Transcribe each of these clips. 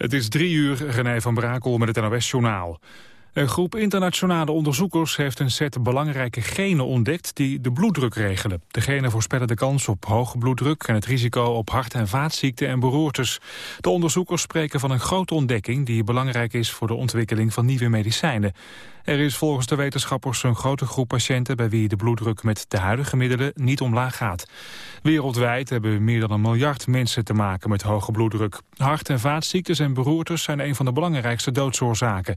Het is drie uur, René van Brakel met het NOS-journaal. Een groep internationale onderzoekers heeft een set belangrijke genen ontdekt die de bloeddruk regelen. De genen voorspellen de kans op hoge bloeddruk en het risico op hart- en vaatziekten en beroertes. De onderzoekers spreken van een grote ontdekking die belangrijk is voor de ontwikkeling van nieuwe medicijnen. Er is volgens de wetenschappers een grote groep patiënten bij wie de bloeddruk met de huidige middelen niet omlaag gaat. Wereldwijd hebben meer dan een miljard mensen te maken met hoge bloeddruk. Hart- en vaatziektes en beroertes zijn een van de belangrijkste doodsoorzaken.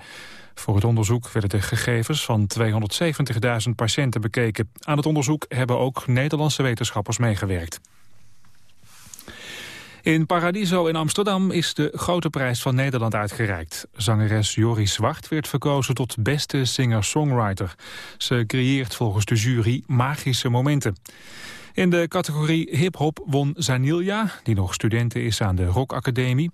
Voor het onderzoek werden de gegevens van 270.000 patiënten bekeken. Aan het onderzoek hebben ook Nederlandse wetenschappers meegewerkt. In Paradiso in Amsterdam is de Grote Prijs van Nederland uitgereikt. Zangeres Joris Zwart werd verkozen tot beste singer-songwriter. Ze creëert volgens de jury magische momenten. In de categorie hip-hop won Zanilja, die nog studenten is aan de Rock Academie.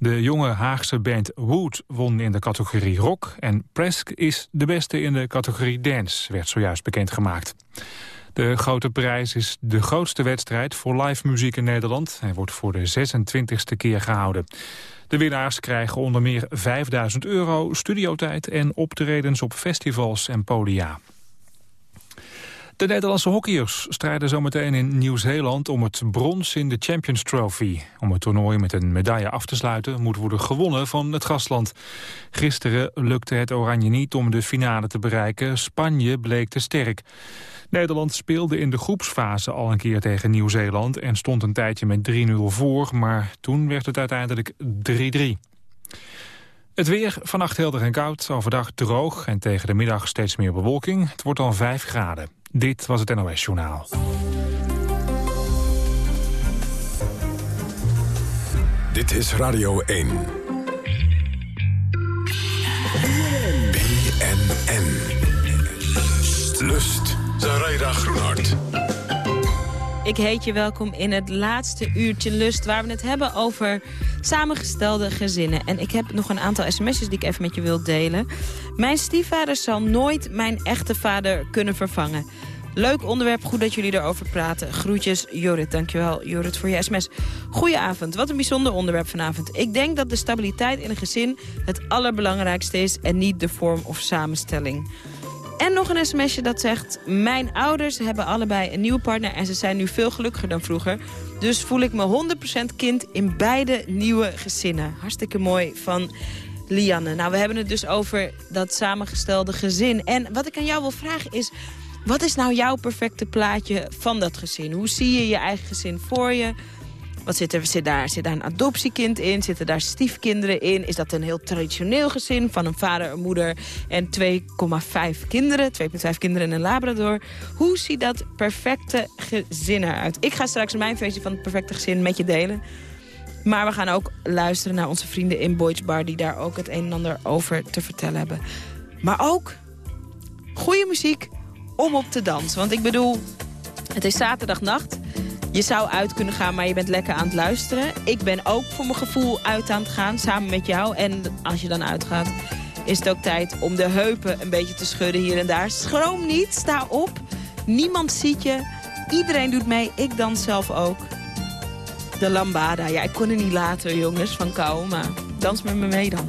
De jonge Haagse band Wood won in de categorie rock... en Presk is de beste in de categorie dance, werd zojuist bekendgemaakt. De grote prijs is de grootste wedstrijd voor live muziek in Nederland. Hij wordt voor de 26e keer gehouden. De winnaars krijgen onder meer 5000 euro, studiotijd en optredens op festivals en podia. De Nederlandse hockeyers strijden zometeen in Nieuw-Zeeland om het brons in de Champions Trophy. Om het toernooi met een medaille af te sluiten moet worden gewonnen van het gastland. Gisteren lukte het Oranje niet om de finale te bereiken. Spanje bleek te sterk. Nederland speelde in de groepsfase al een keer tegen Nieuw-Zeeland... en stond een tijdje met 3-0 voor, maar toen werd het uiteindelijk 3-3. Het weer, vannacht helder en koud, overdag droog en tegen de middag steeds meer bewolking. Het wordt dan 5 graden. Dit was het NOS Journaal. Dit is Radio 1. BNN. Lust. Zaraida Groenhart. Ik heet je welkom in het laatste uurtje Lust... waar we het hebben over samengestelde gezinnen. En ik heb nog een aantal sms'jes die ik even met je wil delen. Mijn stiefvader zal nooit mijn echte vader kunnen vervangen. Leuk onderwerp, goed dat jullie erover praten. Groetjes, Jorrit. Dankjewel, Jorrit, voor je sms. Goedenavond, wat een bijzonder onderwerp vanavond. Ik denk dat de stabiliteit in een gezin het allerbelangrijkste is... en niet de vorm of samenstelling. En nog een sms'je dat zegt... Mijn ouders hebben allebei een nieuwe partner... en ze zijn nu veel gelukkiger dan vroeger. Dus voel ik me 100% kind in beide nieuwe gezinnen. Hartstikke mooi van Lianne. Nou, we hebben het dus over dat samengestelde gezin. En wat ik aan jou wil vragen is... Wat is nou jouw perfecte plaatje van dat gezin? Hoe zie je je eigen gezin voor je? Wat zit er? Zit daar, zit daar een adoptiekind in? Zitten daar stiefkinderen in? Is dat een heel traditioneel gezin van een vader, een moeder en 2,5 kinderen? 2,5 kinderen en een labrador. Hoe ziet dat perfecte gezin eruit? Ik ga straks mijn versie van het perfecte gezin met je delen. Maar we gaan ook luisteren naar onze vrienden in Boyd's Bar... die daar ook het een en ander over te vertellen hebben. Maar ook goede muziek om op te dansen. Want ik bedoel, het is zaterdagnacht. Je zou uit kunnen gaan, maar je bent lekker aan het luisteren. Ik ben ook voor mijn gevoel uit aan het gaan, samen met jou. En als je dan uitgaat, is het ook tijd om de heupen een beetje te schudden hier en daar. Schroom niet, sta op. Niemand ziet je. Iedereen doet mee, ik dans zelf ook. De lambada, ja, ik kon er niet laten, jongens, van kou. Maar dans met me mee dan.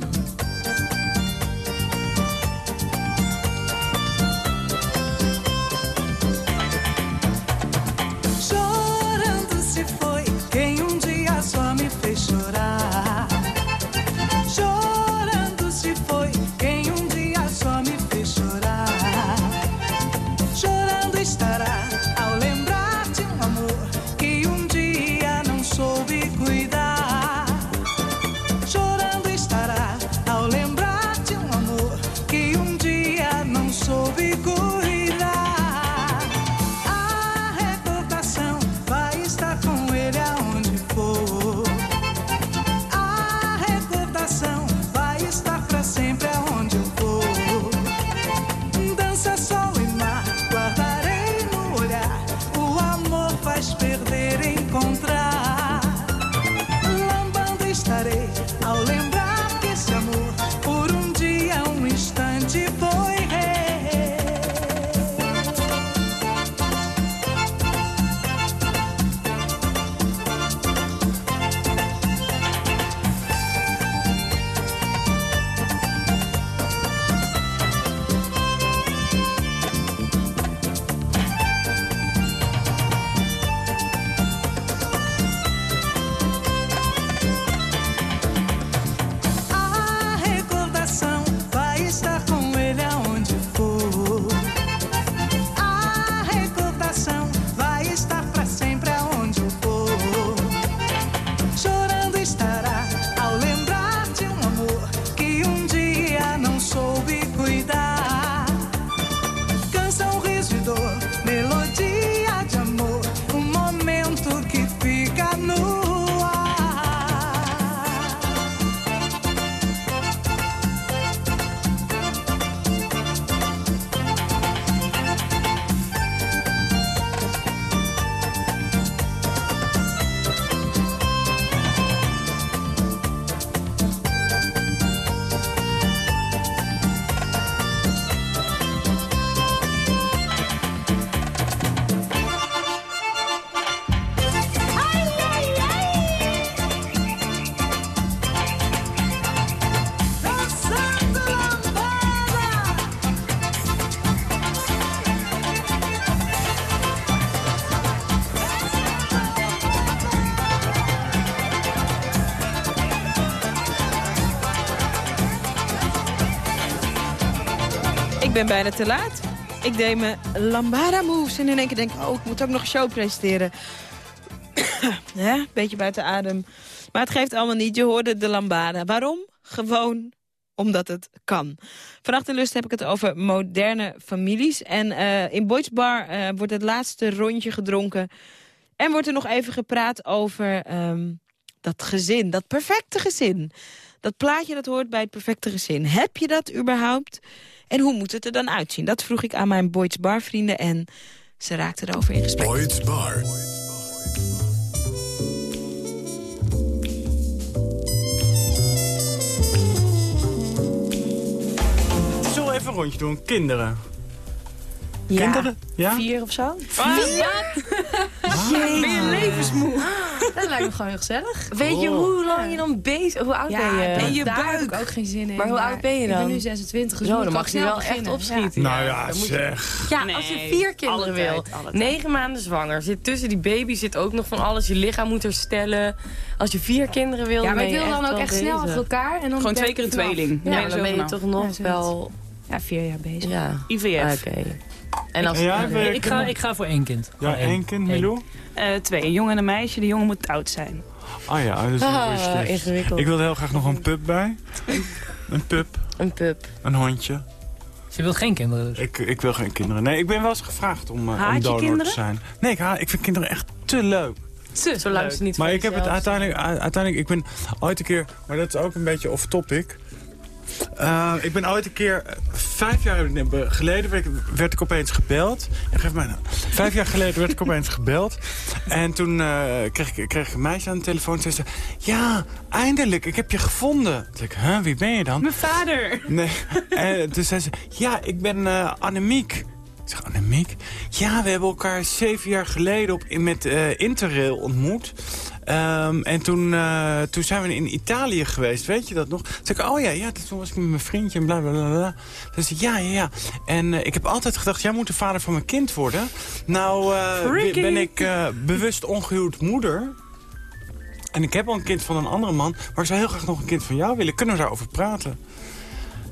Ben bijna te laat. Ik deed mijn lambada moves en in één keer denk ik... oh, ik moet ook nog een show presenteren. ja, beetje buiten adem. Maar het geeft allemaal niet. Je hoorde de lambada. Waarom? Gewoon omdat het kan. Vannacht in Lust heb ik het over moderne families. En eh, in Boyd's Bar eh, wordt het laatste rondje gedronken. En wordt er nog even gepraat over ehm, dat gezin. Dat perfecte gezin. Dat plaatje dat hoort bij het perfecte gezin. Heb je dat überhaupt? En hoe moet het er dan uitzien? Dat vroeg ik aan mijn Boyd's Bar vrienden en ze raakten erover in gesprek. Boyd's Bar. Zullen we even een rondje doen? Kinderen. Ja. Kinderen? Ja? Vier of zo? Ben je levensmoe? Dat lijkt me gewoon heel gezellig. Weet je hoe lang je dan bezig... Hoe oud ben je? en je daar buik. heb ik ook geen zin in. Maar hoe oud ben je Ik dan? ben nu 26, dus Zo, dan ik mag je wel echt opschieten. Nou ja, moet je- zeg. Ja, Nee, als je vier kinderen wil. Negen maanden zwanger. Zit tussen die baby zit ook nog van alles. Je lichaam moet herstellen. Als je vier kinderen wil, Ja, maar ik je wil dan ook echt snel achter elkaar. En dan Gewoon twee ik keer een tweeling. Ja, Ja, dan ben je toch Ja, nog wel... ja, vier jaar bezig. Ja, IVF. oké. En als je Ik ga, ik ga voor één kind. Ja, één kind, Milou? Eh, twee, een jongen en een meisje. De jongen moet oud zijn. Oh ja, dat is een Ah, ingewikkeld. Ik wilde heel graag nog een pup bij. Een pup, Een pup. een hondje. Je wilt geen kinderen dus. Ik, ik wil geen kinderen. Nee, ik ben wel eens gevraagd om, eh, om donor kinderen? te zijn. Nee, ik, ha- ik vind kinderen echt te leuk. Te Zolang leuk. ze niet Maar ik heb het uiteindelijk, uiteindelijk, ik ben ooit een keer, maar dat is ook een beetje off Eh, ik ben ooit een keer, vijf jaar geleden werd ik, werd ik opeens gebeld. Ja, geef mij nou. Vijf jaar geleden werd ik opeens gebeld. En toen eh, kreeg, ik, kreeg ik een meisje aan de telefoon. En zei ze, ja, eindelijk, ik heb je gevonden. Toen zei ik, huh, wie ben je dan? Mijn vader. Nee. En toen zei ze, ja, ik ben eh Annemiek. Ik zeg, Annemiek? Ja, we hebben elkaar zeven jaar geleden op, met eh, Interrail ontmoet. Ehm, en toen, eh, toen zijn we in Italië geweest, weet je dat nog? Toen zei ik, oh ja, ja, toen was ik met mijn vriendje en bla bla bla. bla. Toen zei ze, ja, ja, ja. En eh, ik heb altijd gedacht, jij moet de vader van mijn kind worden. Nou Freaky. ben ik bewust ongehuwd moeder. En ik heb al een kind van een andere man. Maar ik zou heel graag nog een kind van jou willen. Kunnen we daarover praten?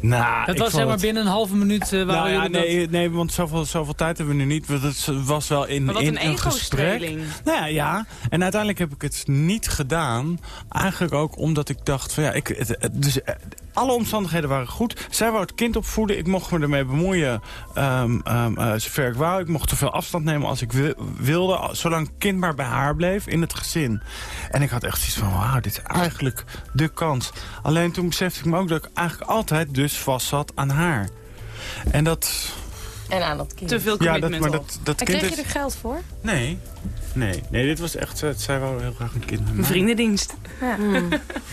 Nou, Het ik was zeg maar het- binnen een halve minuut uh, waren nou ja, dat- nee, nee, want zoveel, zoveel tijd hebben we nu niet. Het was wel in, in een een gesprek. Nou ja, ja, en uiteindelijk heb ik het niet gedaan. Eigenlijk ook omdat ik dacht van ja, ik, het, het- dus, eh, alle omstandigheden waren goed. Zij wou het kind opvoeden. Ik mocht me ermee bemoeien ehm, ehm, eh, zover ik wou. Ik mocht zoveel afstand nemen als ik wi- wilde. Zolang het kind maar bij haar bleef in het gezin. En ik had echt zoiets van wauw, dit is eigenlijk de kans. Alleen toen besefte ik me ook dat ik eigenlijk altijd dus vast zat aan haar. En dat... En aan dat kind. Te veel Ja, commitment dat, maar op. dat, dat En kind kreeg je er geld voor? Nee, nee, nee, dit was echt... eh, Zij wou heel graag een kind met Een vriendendienst. Hmm.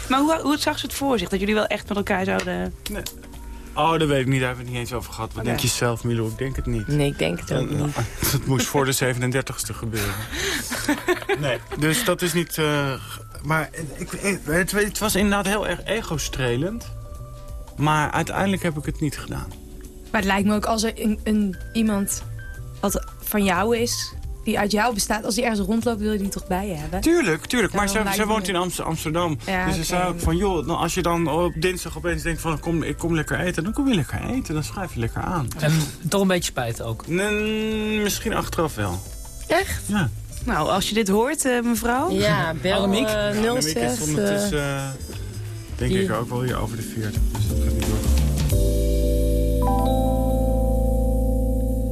Maar hoe, hoe zag ze het voor zich? Dat jullie wel echt met elkaar zouden... Oh, dat weet ik niet. Daar hebben we het niet eens over gehad. Wat Oké. denk je zelf, Milo? Ik denk het niet. Nee, ik denk het ook En, niet. eh, Het moest voor de 37ste gebeuren. Nee, dus dat is niet... eh, maar ik, ik- het, het was inderdaad heel erg ego-strelend. Maar uiteindelijk heb ik het niet gedaan. Maar het lijkt me ook als er een, een, iemand wat van jou is, die uit jou bestaat, als die ergens rondloopt, wil je die toch bij je hebben? Tuurlijk, tuurlijk. Maar zij lijkt woont in Amst- Amsterdam. Ja, dus ze oké. zei ook van, joh, nou, als je dan op dinsdag opeens denkt van... Kom, ik kom lekker eten, dan kom je lekker eten. Dan schrijf je lekker aan. En toch een beetje spijt ook. Nee, misschien achteraf wel. Echt? Ja. Nou, als je dit hoort, eh, mevrouw. Ja, bel Annemiek? eh, Annemiek 06. is ondertussen, eh, denk ik ook wel hier over de 40. Dus dat gaat niet door.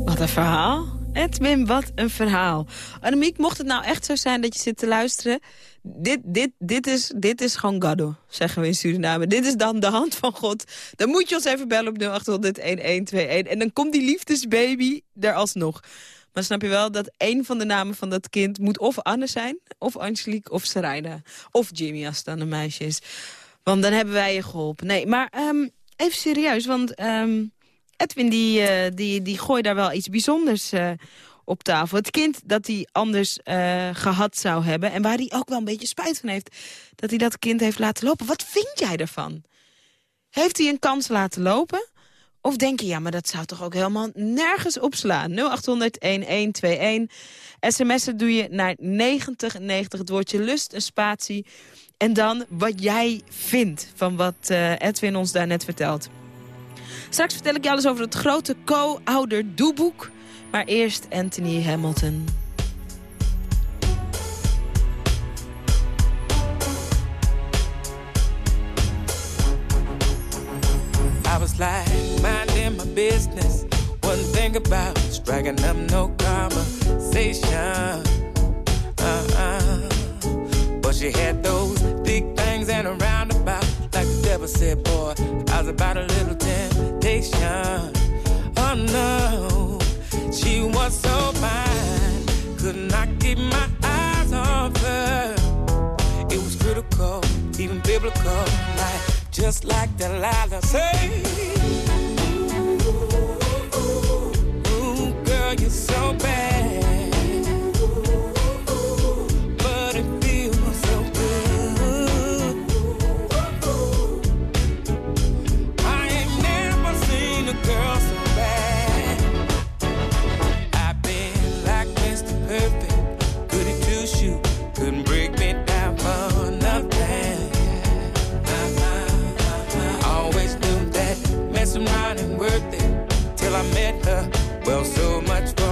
Wat een verhaal. Edwin, wat een verhaal. Annemiek, mocht het nou echt zo zijn dat je zit te luisteren... Dit, dit, dit, is, dit is gewoon gado, zeggen we in Suriname. Dit is dan de hand van God. Dan moet je ons even bellen op 0800-1121. En dan komt die liefdesbaby er alsnog. Maar snap je wel dat een van de namen van dat kind... moet of Anne zijn, of Angelique, of Sarayda. Of Jimmy, als het dan een meisje is. Want dan hebben wij je geholpen. Nee, maar ehm, even serieus, want... ehm, Edwin die, eh, die, die gooit daar wel iets bijzonders eh, op tafel. Het kind dat hij anders eh, gehad zou hebben... en waar hij ook wel een beetje spijt van heeft... dat hij dat kind heeft laten lopen. Wat vind jij ervan? Heeft hij een kans laten lopen? Of denk je, ja, maar dat zou toch ook helemaal nergens opslaan? 0800-1121. SMS'en doe je naar 9090, het woordje lust, een spatie. En dan wat jij vindt van wat Edwin ons daar net vertelt. Straks vertel ik je alles over het grote co-ouder doeboek. Maar eerst Anthony Hamilton. I was like minding my business. Wasn't think about striking up no conversation. Uh-uh. But she had those big things and a roundabout. Like the devil said, boy, I was about a little temptation. Oh no, she was so fine. Could not keep my eyes off her. It was critical, even biblical. Like, just like Delilah say. Ooh, girl, you're so bad. Well, so much for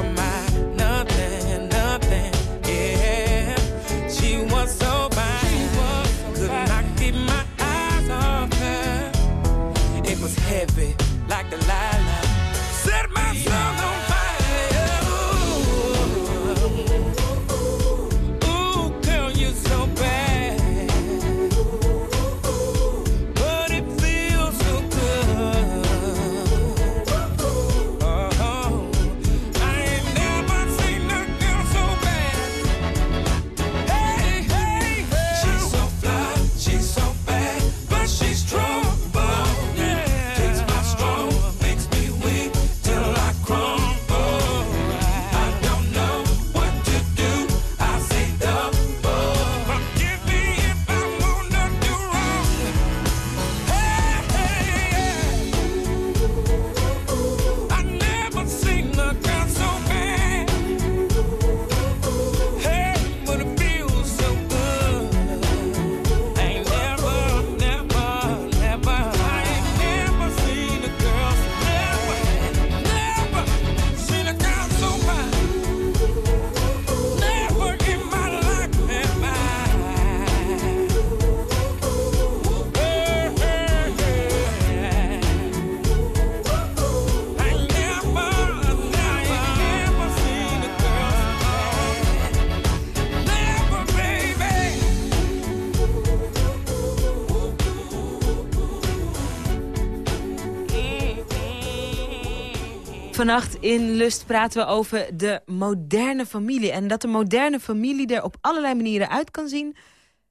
in Lust praten we over de moderne familie. En dat de moderne familie er op allerlei manieren uit kan zien.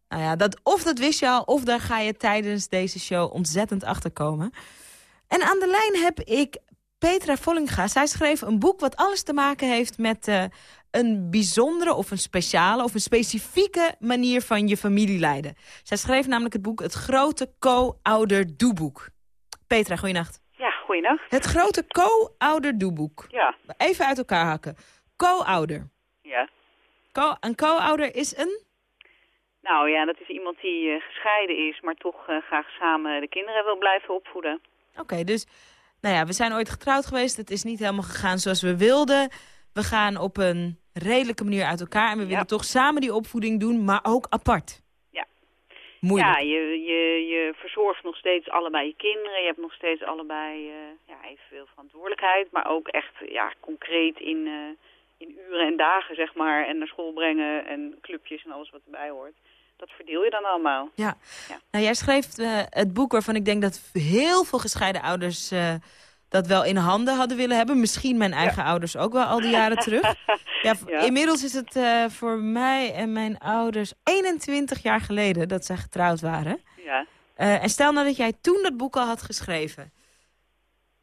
Nou ja, dat, of dat wist je al, of daar ga je tijdens deze show ontzettend achter komen. En aan de lijn heb ik Petra Vollinga. Zij schreef een boek wat alles te maken heeft met eh, een bijzondere of een speciale of een specifieke manier van je familie leiden. Zij schreef namelijk het boek Het Grote Co-ouder Doeboek. Petra, goeienacht. Goeienacht. Het grote co-ouder doeboek. Ja, Even uit elkaar hakken. Co-ouder. ja. Co een co-ouder is een... Nou ja, dat is iemand die eh, gescheiden is, maar toch eh, graag samen de kinderen wil blijven opvoeden. Oké, dus nou ja, we zijn ooit getrouwd geweest. Het is niet helemaal gegaan zoals we wilden. We gaan op een redelijke manier uit elkaar. En we willen toch samen die opvoeding doen, maar ook apart. Ja. Moeilijk. Ja, je, je, je verzorgt nog steeds allebei je kinderen. Je hebt nog steeds allebei eh, ja, evenveel verantwoordelijkheid. Maar ook echt ja, concreet in, eh, in uren en dagen, zeg maar. En naar school brengen en clubjes en alles wat erbij hoort. Dat verdeel je dan allemaal. Ja. Nou, jij schreef eh, het boek waarvan ik denk dat heel veel gescheiden ouders... dat wel in handen hadden willen hebben. Misschien mijn eigen ouders ook wel al die jaren terug. Ja. Inmiddels is het eh, voor mij en mijn ouders 21 jaar geleden dat zij getrouwd waren. Ja. Eh, en stel nou dat jij toen dat boek al had geschreven.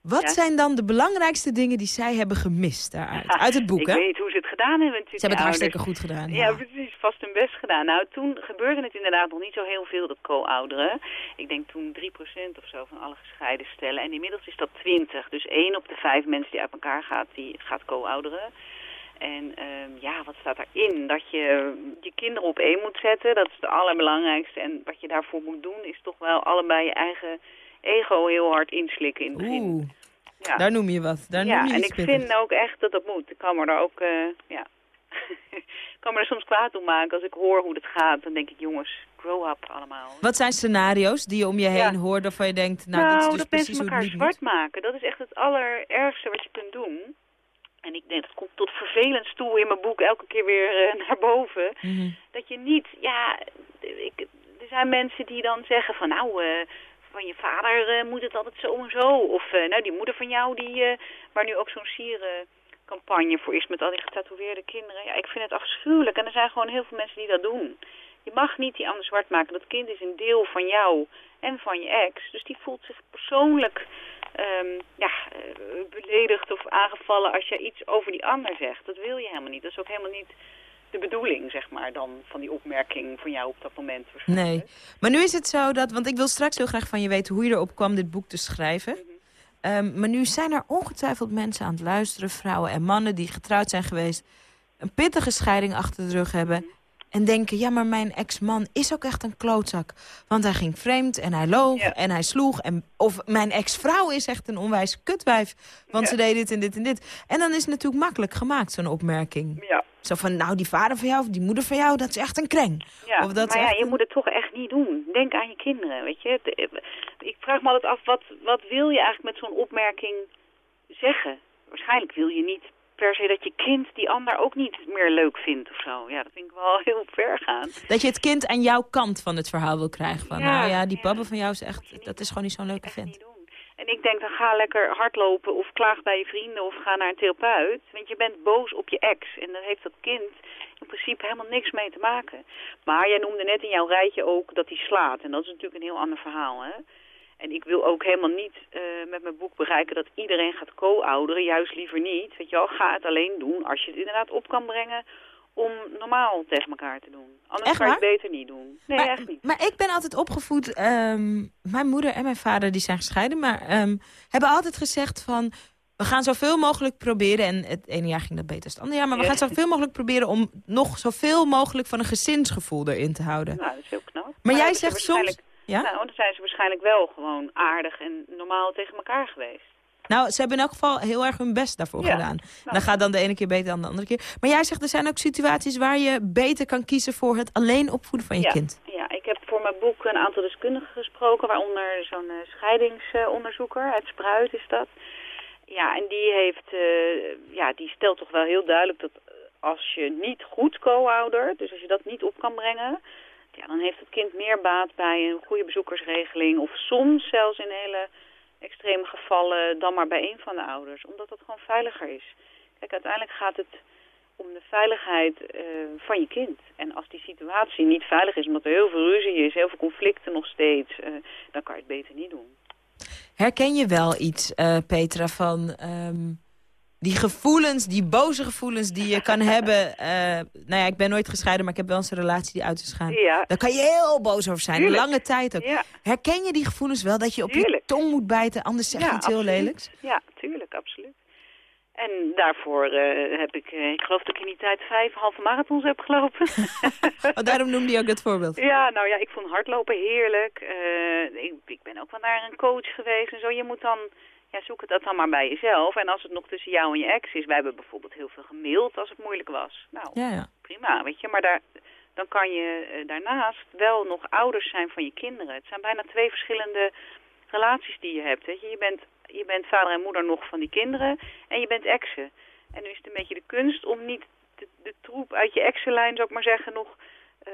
Wat Ja. zijn dan de belangrijkste dingen die zij hebben gemist daaruit? Uit het boek, ik hè? weet niet hoe ze het gedaan hebben natuurlijk. Ze hebben het hartstikke ouders. goed gedaan. Ja, Ja. precies. Vast hun best gedaan. Nou, toen gebeurde het inderdaad nog niet zo heel veel, dat co-ouderen. Ik denk toen 3% of zo van alle gescheiden stellen. En inmiddels is dat 20. Dus één op de vijf mensen die uit elkaar gaat, die gaat co-ouderen. En ehm, ja, wat staat daarin? Dat je je kinderen op één moet zetten. Dat is het allerbelangrijkste. En wat je daarvoor moet doen, is toch wel allebei je eigen ego heel hard inslikken in het begin. Oeh, Ja. daar noem je wat. Daar ja, noem je en ik vind ook echt dat dat moet. Ik kan me er ook, eh, ja, ik kan me er soms kwaad om maken als ik hoor hoe het gaat. Dan denk ik, jongens, grow up allemaal. Wat zijn scenario's die je om je heen Ja. hoort waarvan je denkt... nou, dit is dus dat precies mensen elkaar zwart maken, dat is echt het allerergste wat je kunt doen. En ik denk, dat komt tot vervelend stoel in mijn boek elke keer weer eh, naar boven. Mhm. Dat je niet, ja, ik, er zijn mensen die dan zeggen van nou, eh, van je vader eh, moet het altijd zo en zo. Of eh, nou, die moeder van jou, die, eh, waar nu ook zo'n sierencampagne voor is met al die getatoeëerde kinderen. Ja, ik vind het afschuwelijk. En er zijn gewoon heel veel mensen die dat doen. Je mag niet die ander zwart maken. Dat kind is een deel van jou en van je ex. Dus die voelt zich persoonlijk ehm, ja, beledigd of aangevallen als jij iets over die ander zegt. Dat wil je helemaal niet. Dat is ook helemaal niet de bedoeling, zeg maar, dan van die opmerking van jou op dat moment. Nee. Maar nu is het zo dat, want ik wil straks heel graag van je weten hoe je erop kwam dit boek te schrijven. Mhm. Ehm, maar nu zijn er ongetwijfeld mensen aan het luisteren, vrouwen en mannen die getrouwd zijn geweest, een pittige scheiding achter de rug hebben. Mhm. En denken, ja, maar mijn ex-man is ook echt een klootzak. Want hij ging vreemd en hij loog en hij sloeg. En, of mijn ex-vrouw is echt een onwijs kutwijf. Want Ja. ze deed dit en dit en dit. En dan is het natuurlijk makkelijk gemaakt, zo'n opmerking. Ja. Zo van, nou, die vader van jou of die moeder van jou, dat is echt een kreng. Ja, Of dat maar ja, je een- moet het toch echt niet doen. Denk aan je kinderen, weet je. Eh, Ik vraag me altijd af, wat, wat wil je eigenlijk met zo'n opmerking zeggen? Waarschijnlijk wil je niet per se dat je kind die ander ook niet meer leuk vindt of zo. Ja, dat vind ik wel heel ver gaan. Dat je het kind aan jouw kant van het verhaal wil krijgen. Van, Ja, nou ja, die papa van jou is echt, dat is gewoon niet zo'n leuke vent. En ik denk, dan ga lekker hardlopen of klaag bij je vrienden of ga naar een therapeut. Want je bent boos op je ex en daar heeft dat kind in principe helemaal niks mee te maken. Maar jij noemde net in jouw rijtje ook dat hij slaat. En dat is natuurlijk een heel ander verhaal, hè. En ik wil ook helemaal niet eh, met mijn boek bereiken dat iedereen gaat co-ouderen. Juist liever niet. Weet je wel, ga het alleen doen als je het inderdaad op kan brengen om normaal tegen elkaar te doen. Anders Echt kan je het beter niet doen. Nee, maar, echt niet. maar ik ben altijd opgevoed... ehm, mijn moeder en mijn vader die zijn gescheiden... maar ehm, hebben altijd gezegd van... we gaan zoveel mogelijk proberen... en het ene jaar ging dat beter dan het andere jaar... maar we gaan zoveel mogelijk proberen... om nog zoveel mogelijk van een gezinsgevoel erin te houden. Nou, dat is heel knap. Maar jij hebben ze zegt soms- Ja? Nou, dan zijn ze waarschijnlijk wel gewoon aardig en normaal tegen elkaar geweest. Nou, ze hebben in elk geval heel erg hun best daarvoor Ja. gedaan. Nou. Dan gaat dan de ene keer beter dan de andere keer. Maar jij zegt, er zijn ook situaties waar je beter kan kiezen... voor het alleen opvoeden van je ja. kind. Ja, ik heb voor mijn boek een aantal deskundigen gesproken, waaronder zo'n eh, scheidingsonderzoeker uit Spruit is dat. Ja, en die heeft, eh, ja, die stelt toch wel heel duidelijk dat als je niet goed co-oudert, dus als je dat niet op kan brengen, ja, dan heeft het kind meer baat bij een goede bezoekersregeling of soms zelfs in hele extreme gevallen dan maar bij een van de ouders, omdat dat gewoon veiliger is. Kijk, uiteindelijk gaat het om de veiligheid eh, van je kind. En als die situatie niet veilig is, omdat er heel veel ruzie is, heel veel conflicten nog steeds, eh, dan kan je het beter niet doen. Herken je wel iets, eh, Petra, van ehm, die gevoelens, die boze gevoelens die je kan hebben? eh, nou ja, ik ben nooit gescheiden, maar ik heb wel eens een relatie die uit is gegaan. Ja. Daar kan je heel boos over zijn, lange tijd ook. Ja. Herken je die gevoelens wel, dat je op je tong moet bijten, anders zeg je Ja, iets heel absoluut. lelijks? Ja, tuurlijk, absoluut. En daarvoor eh, heb ik, eh, ik geloof dat ik in die tijd vijf halve marathons heb gelopen. Oh, daarom noemde je ook dat voorbeeld. ja, nou ja, ik vond hardlopen heerlijk. Ik, ik ben ook wel naar een coach geweest en zo. Je moet dan, ja, zoek het dat dan maar bij jezelf. En als het nog tussen jou en je ex is, wij hebben bijvoorbeeld heel veel gemaild als het moeilijk was. Nou, Ja, ja. prima, weet je. Maar daar, dan kan je eh, daarnaast wel nog ouders zijn van je kinderen. Het zijn bijna twee verschillende relaties die je hebt. Weet je. Je, bent, je bent vader en moeder nog van die kinderen en je bent exen. En nu is het een beetje de kunst om niet de, de troep uit je exenlijn, zou ik maar zeggen, nog eh,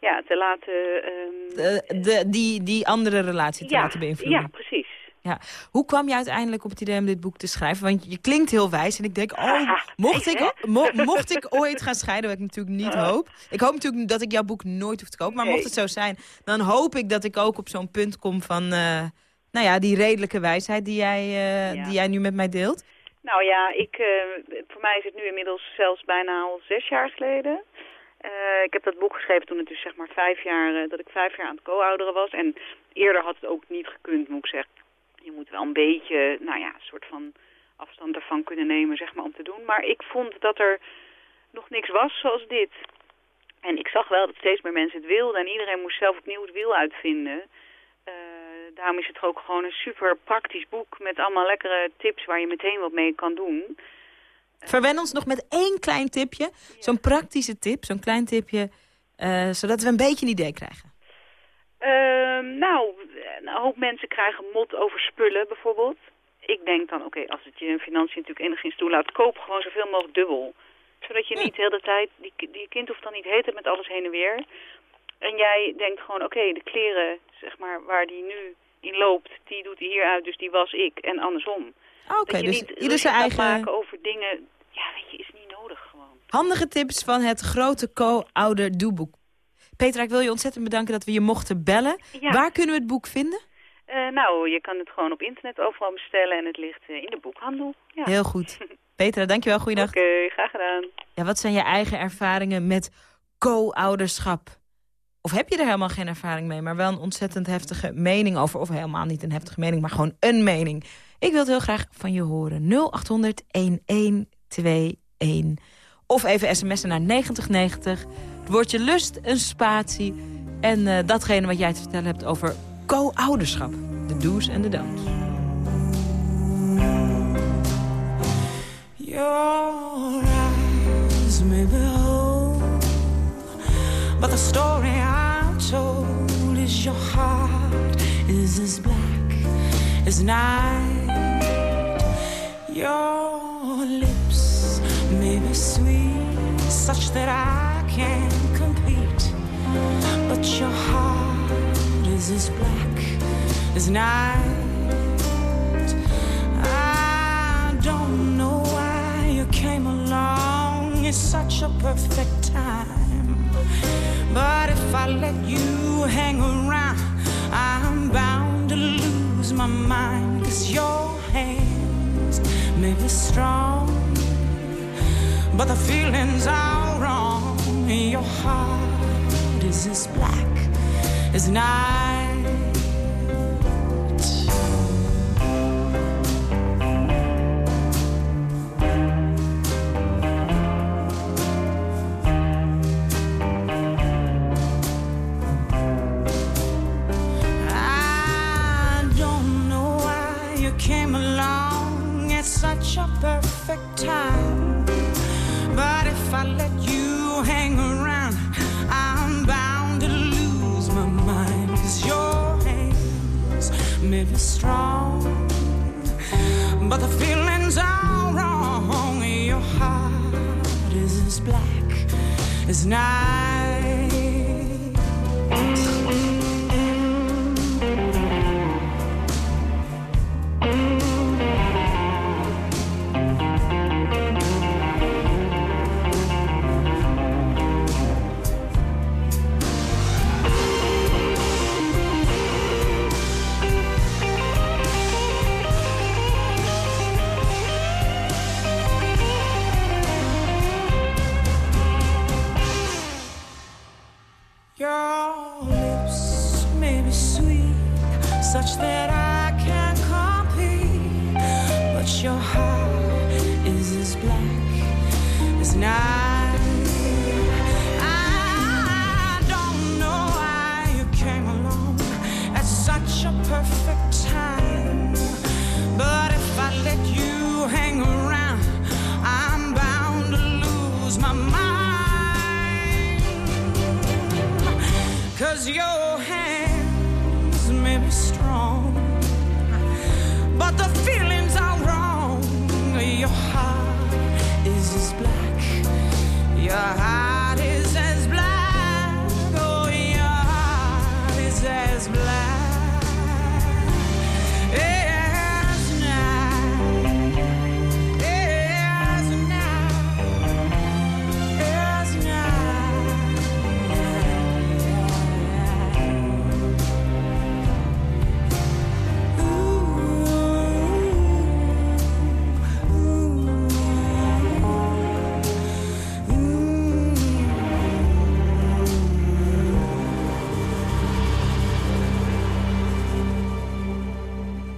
ja, te laten... ehm, De, de, die, die andere relatie te ja, laten beïnvloeden. Ja, precies. Ja. Hoe kwam je uiteindelijk op het idee om dit boek te schrijven? Want je klinkt heel wijs en ik denk, oh, mocht ik, mo- mocht ik ooit gaan scheiden, wat ik natuurlijk niet hoop. Ik hoop natuurlijk dat ik jouw boek nooit hoef te kopen. Maar Nee. mocht het zo zijn, dan hoop ik dat ik ook op zo'n punt kom van, eh, nou ja, die redelijke wijsheid die jij, eh, Ja. die jij nu met mij deelt. Nou ja, ik, eh, voor mij is het nu inmiddels zelfs bijna al zes jaar geleden. Ik heb dat boek geschreven toen het dus zeg maar vijf jaar, dat ik vijf jaar aan het co-ouderen was. En eerder had het ook niet gekund, moet ik zeggen. Je moet wel een beetje, nou ja, een soort van afstand ervan kunnen nemen, zeg maar, om te doen. Maar ik vond dat er nog niks was zoals dit. En ik zag wel dat steeds meer mensen het wilden en iedereen moest zelf opnieuw het wiel uitvinden. Eh, daarom is het ook gewoon een super praktisch boek met allemaal lekkere tips waar je meteen wat mee kan doen. Verwen ons nog met één klein tipje, zo'n praktische tip, zo'n klein tipje, eh, zodat we een beetje een idee krijgen. Ehm, nou, een hoop mensen krijgen mot over spullen bijvoorbeeld. Ik denk dan, oké, als het je in financiën natuurlijk enigszins toelaat, koop gewoon zoveel mogelijk dubbel. Zodat je niet de hele tijd, die, die kind hoeft dan niet heten met alles heen en weer. En jij denkt gewoon, oké, de kleren, zeg maar, waar die nu in loopt, die doet hij hier uit, dus die was ik. En andersom. Oké, dat je dus niet ieder zijn eigen- maken over dingen, ja, weet je, is niet nodig gewoon. Handige tips van het grote co-ouder doeboek. Petra, ik wil je ontzettend bedanken dat we je mochten bellen. Ja. Waar kunnen we het boek vinden? Eh, nou, je kan het gewoon op internet overal bestellen en het ligt eh, in de boekhandel. Ja. Heel goed. Petra, dankjewel. Goeiedag. Oké, graag gedaan. Ja, wat zijn je eigen ervaringen met co-ouderschap? Of heb je er helemaal geen ervaring mee, maar wel een ontzettend heftige mening over? Of helemaal niet een heftige mening, maar gewoon een mening. Ik wil het heel graag van je horen. 0800 1121. Of even sms'en naar 9090. Het woordje lust, een spatie. En eh, datgene wat jij te vertellen hebt over co-ouderschap. De do's en de don'ts. Your eyes but the story I told is your heart is as black as night. May be sweet, such that I can't compete, but your heart is as black as night. I don't know why you came along. It's such a perfect time. But if I let you hang around, I'm bound to lose my mind. Cause your hands may be strong, but the feelings are wrong. Your heart is as black as night. I don't know why you came along at such a perfect time. If I let you hang around, I'm bound to lose my mind. Cause your hands may be strong, but the feelings are wrong. Your heart is as black as night.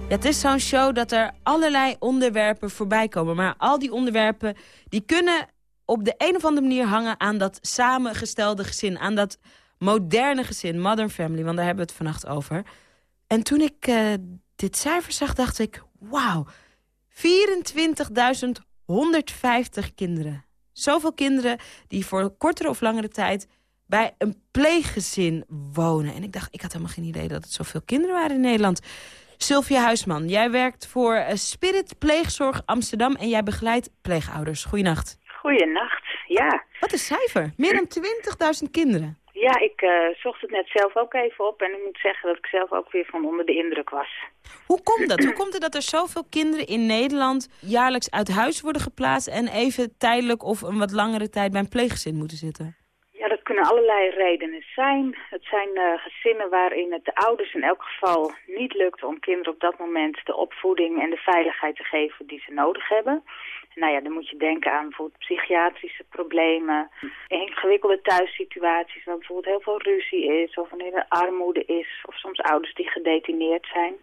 Het is zo'n show dat er allerlei onderwerpen voorbij komen. Maar al die onderwerpen die kunnen op de een of andere manier hangen... aan dat samengestelde gezin, aan dat moderne gezin, Modern Family. Want daar hebben we het vannacht over. En toen ik eh, dit cijfer zag, dacht ik... wauw, 24.150 kinderen. Zoveel kinderen die voor kortere of langere tijd bij een pleeggezin wonen. En ik dacht, ik had helemaal geen idee dat het zoveel kinderen waren in Nederland. Sylvia Huisman, jij werkt voor eh, Spirit Pleegzorg Amsterdam... en jij begeleidt pleegouders. Goeienacht. Goeienacht, ja. Wat een cijfer. Meer dan 20.000 kinderen. Ja, ik eh, zocht het net zelf ook even op en ik moet zeggen dat ik zelf ook weer van onder de indruk was. Hoe komt dat? Hoe komt het dat er zoveel kinderen in Nederland jaarlijks uit huis worden geplaatst... en even tijdelijk of een wat langere tijd bij een pleeggezin moeten zitten? Ja, dat kunnen allerlei redenen zijn. Het zijn eh, gezinnen waarin het de ouders in elk geval niet lukt om kinderen op dat moment de opvoeding en de veiligheid te geven die ze nodig hebben. Nou ja, dan moet je denken aan bijvoorbeeld psychiatrische problemen, ingewikkelde thuissituaties, waar bijvoorbeeld heel veel ruzie is, of wanneer er armoede is, of soms ouders die gedetineerd zijn.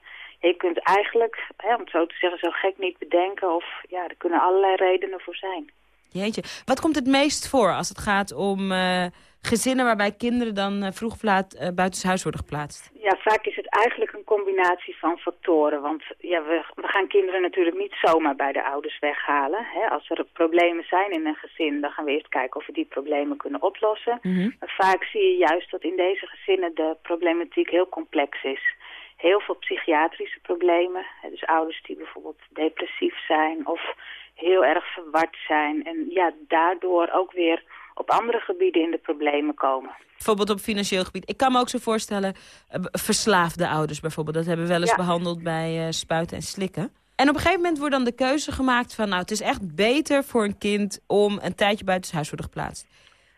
Je kunt eigenlijk, hè, om het zo te zeggen, zo gek niet bedenken, of ja, er kunnen allerlei redenen voor zijn. Jeetje. Wat komt het meest voor als het gaat om eh, gezinnen waarbij kinderen dan eh, vroeg of laat uh, buitenshuis worden geplaatst? Ja, vaak is het eigenlijk een combinatie van factoren. Want ja, we, we gaan kinderen natuurlijk niet zomaar bij de ouders weghalen. Hè. Als er problemen zijn in een gezin, dan gaan we eerst kijken of we die problemen kunnen oplossen. Maar vaak zie je juist dat in deze gezinnen de problematiek heel complex is. Heel veel psychiatrische problemen. Dus ouders die bijvoorbeeld depressief zijn of heel erg verward zijn. En ja, daardoor ook weer op andere gebieden in de problemen komen. Bijvoorbeeld op financieel gebied. Ik kan me ook zo voorstellen, uh, verslaafde ouders bijvoorbeeld. Dat hebben we wel eens Ja. behandeld bij uh, spuiten en slikken. En op een gegeven moment wordt dan de keuze gemaakt van... nou, het is echt beter voor een kind om een tijdje buitenshuis te worden geplaatst.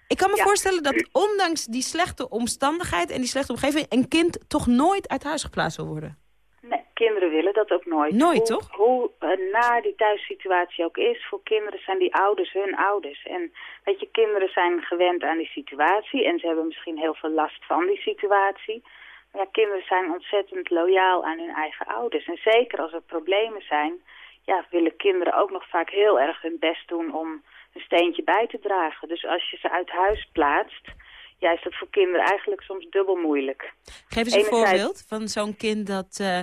Ik kan me Ja. voorstellen dat ondanks die slechte omstandigheid en die slechte omgeving... een kind toch nooit uit huis geplaatst wil worden. Nee, kinderen willen dat ook nooit. Nooit, hoe, toch? Hoe uh, naar die thuissituatie ook is, voor kinderen zijn die ouders hun ouders. En weet je, kinderen zijn gewend aan die situatie en ze hebben misschien heel veel last van die situatie. Maar ja, kinderen zijn ontzettend loyaal aan hun eigen ouders. En zeker als er problemen zijn, ja, willen kinderen ook nog vaak heel erg hun best doen om een steentje bij te dragen. Dus als je ze uit huis plaatst, ja, is dat voor kinderen eigenlijk soms dubbel moeilijk. Geef eens een Enerzijds- voorbeeld van zo'n kind dat... eh,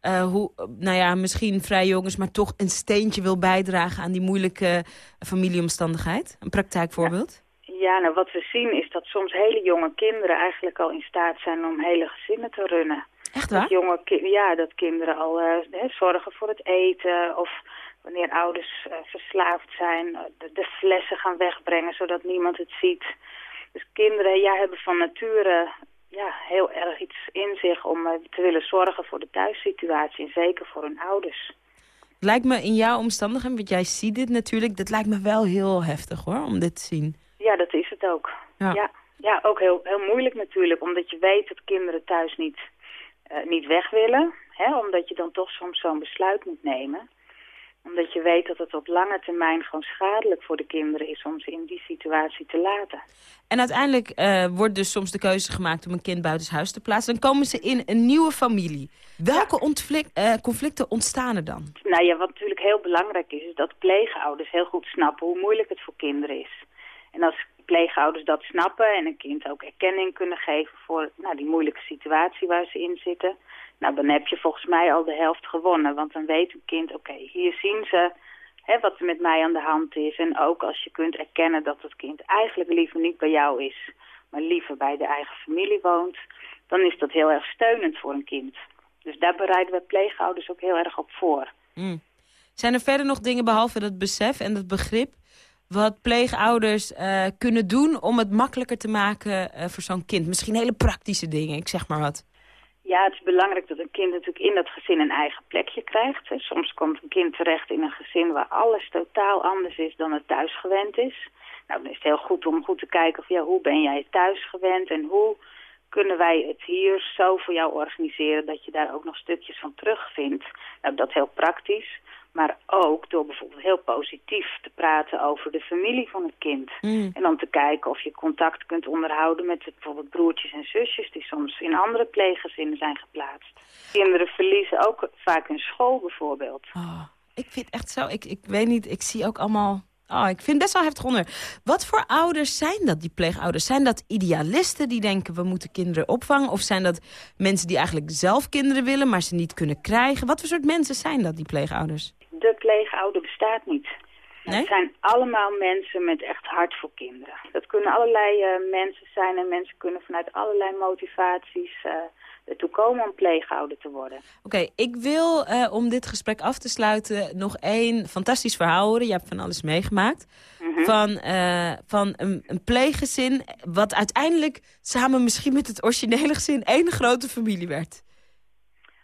eh, hoe, nou ja, misschien vrij jong is, maar toch een steentje wil bijdragen aan die moeilijke familieomstandigheid? Een praktijkvoorbeeld? Ja, nou wat we zien is dat soms hele jonge kinderen eigenlijk al in staat zijn om hele gezinnen te runnen. Echt Dat waar? jonge ki- ja, dat kinderen al eh, hè, zorgen voor het eten of wanneer ouders verslaafd zijn, de, de flessen gaan wegbrengen zodat niemand het ziet. Dus kinderen ja, hebben van nature ja, heel erg iets in zich om eh, te willen zorgen voor de thuissituatie en zeker voor hun ouders. Lijkt me in jouw omstandigheden, want jij ziet dit natuurlijk... dat lijkt me wel heel heftig hoor, om dit te zien. Ja, dat is het ook. Ja. Ja, ja ook heel, heel moeilijk natuurlijk, omdat je weet dat kinderen thuis niet, eh, niet weg willen. Hè, omdat je dan toch soms zo'n besluit moet nemen. Omdat je weet dat het op lange termijn gewoon schadelijk voor de kinderen is om ze in die situatie te laten. En uiteindelijk eh, wordt dus soms de keuze gemaakt om een kind buitenshuis te plaatsen. Dan komen ze in een nieuwe familie. Welke eh, conflicten ontstaan er dan? Nou ja, wat natuurlijk heel belangrijk is, is dat pleegouders heel goed snappen hoe moeilijk het voor kinderen is. En als pleegouders dat snappen en een kind ook erkenning kunnen geven voor nou, die moeilijke situatie waar ze in zitten, nou dan heb je volgens mij al de helft gewonnen. Want dan weet een kind, oké, hier zien ze hè, wat er met mij aan de hand is. En ook als je kunt erkennen dat het kind eigenlijk liever niet bij jou is, maar liever bij de eigen familie woont, dan is dat heel erg steunend voor een kind. Dus daar bereiden we pleegouders ook heel erg op voor. Mm. Zijn er verder nog dingen behalve dat besef en dat begrip... wat pleegouders uh, kunnen doen om het makkelijker te maken uh, voor zo'n kind? Misschien hele praktische dingen, ik zeg maar wat. Ja, het is belangrijk dat een kind natuurlijk in dat gezin een eigen plekje krijgt. Soms komt een kind terecht in een gezin waar alles totaal anders is dan het thuis gewend is. Nou, dan is het heel goed om goed te kijken of ja, hoe ben jij thuis gewend en hoe kunnen wij het hier zo voor jou organiseren dat je daar ook nog stukjes van terugvindt. Nou, dat is heel praktisch. Maar ook door bijvoorbeeld heel positief te praten over de familie van het kind. Mm. En dan te kijken of je contact kunt onderhouden met bijvoorbeeld broertjes en zusjes... die soms in andere pleeggezinnen zijn geplaatst. Kinderen verliezen ook vaak hun school bijvoorbeeld. Oh, ik vind echt zo, ik, ik weet niet, ik zie ook allemaal... Oh, ik vind het best wel heftig onder. Wat voor ouders zijn dat, die pleegouders? Zijn dat idealisten die denken we moeten kinderen opvangen? Of zijn dat mensen die eigenlijk zelf kinderen willen, maar ze niet kunnen krijgen? Wat voor soort mensen zijn dat, die pleegouders? De pleegouder bestaat niet. Nee? Het zijn allemaal mensen met echt hart voor kinderen. Dat kunnen allerlei uh, mensen zijn en mensen kunnen vanuit allerlei motivaties uh, ertoe komen om pleegouder te worden. Oké, okay, ik wil uh, om dit gesprek af te sluiten nog één fantastisch verhaal horen. Je hebt van alles meegemaakt. Mhm. Mm -hmm. Van, van een, een pleeggezin wat uiteindelijk samen misschien met het originele gezin één grote familie werd.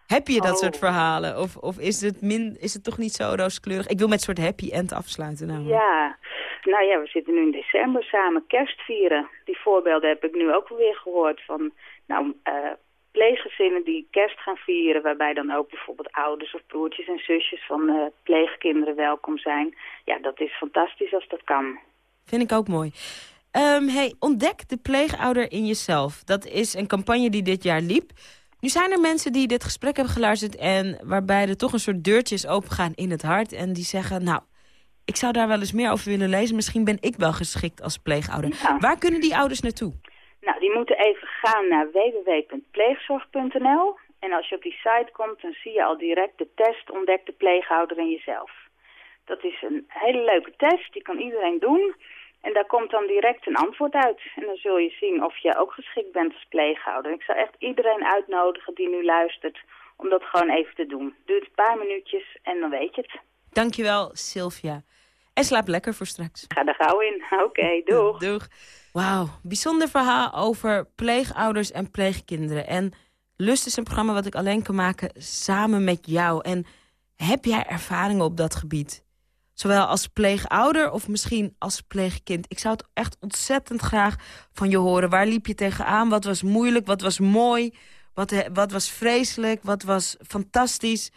Heb je dat oh. soort verhalen? Of, of is, het min, is het toch niet zo rooskleurig? Ik wil met een soort happy end afsluiten. Nou. Ja, nou ja, we zitten nu in december samen kerst vieren. Die voorbeelden heb ik nu ook weer gehoord van nou, uh, pleeggezinnen die kerst gaan vieren... waarbij dan ook bijvoorbeeld ouders of broertjes en zusjes van uh, pleegkinderen welkom zijn. Ja, dat is fantastisch als dat kan. Vind ik ook mooi. Um, hey, ontdek de pleegouder in jezelf. Dat is een campagne die dit jaar liep... Nu zijn er mensen die dit gesprek hebben geluisterd... en waarbij er toch een soort deurtjes opengaan in het hart... en die zeggen, nou, ik zou daar wel eens meer over willen lezen. Misschien ben ik wel geschikt als pleegouder. Ja. Waar kunnen die ouders naartoe? Nou, die moeten even gaan naar www.pleegzorg.nl. En als je op die site komt, dan zie je al direct de test Ontdek de pleegouder in jezelf. Dat is een hele leuke test, die kan iedereen doen... En daar komt dan direct een antwoord uit. En dan zul je zien of je ook geschikt bent als pleeghouder. Ik zou echt iedereen uitnodigen die nu luistert om dat gewoon even te doen. Duurt een paar minuutjes en dan weet je het. Dankjewel, Sylvia. En slaap lekker voor straks. Ga er gauw in. Oké, okay, doeg. Doeg. Wauw, bijzonder verhaal over pleegouders en pleegkinderen. En Lust is een programma wat ik alleen kan maken samen met jou. En heb jij ervaringen op dat gebied? Zowel als pleegouder of misschien als pleegkind. Ik zou het echt ontzettend graag van je horen. Waar liep je tegenaan? Wat was moeilijk? Wat was mooi? Wat, wat was vreselijk? Wat was fantastisch?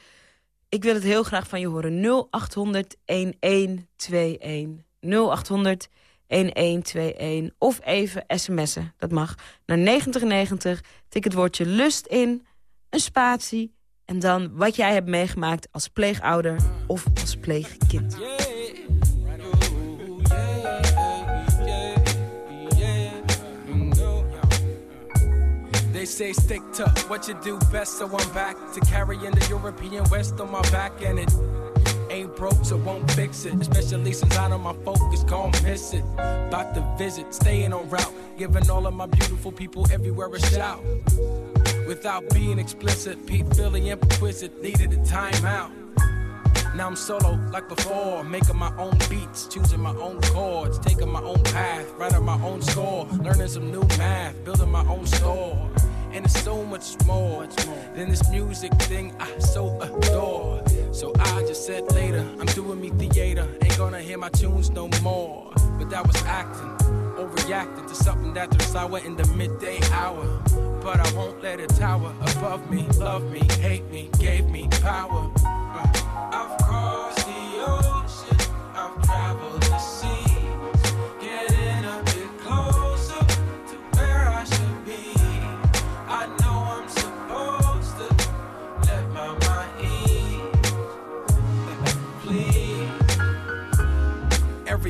Ik wil het heel graag van je horen. 0800 1121. 0800 1121. Of even sms'en. Dat mag. Naar 9090. Tik het woordje lust in. Een spatie. En dan wat jij hebt meegemaakt als pleegouder of als pleegkind. They say stick to what you do best, so I'm back to carrying the European West on my back, and it ain't broke, so won't fix it. Especially since I know my focus, gon' miss it. About visit, staying on route, giving all of my beautiful people everywhere a shout. Without being explicit, Pete Philly implicit needed a timeout. Now I'm solo like before, making my own beats, choosing my own chords, taking my own path, writing my own score, learning some new math, building my own store. And it's so much more than this music thing I so adore. So I just said later, I'm doing me theater, ain't gonna hear my tunes no more. But that was acting, overreacting to something that turned sour in the midday hour. But I won't let it tower above me, love me, hate me, gave me power. Uh,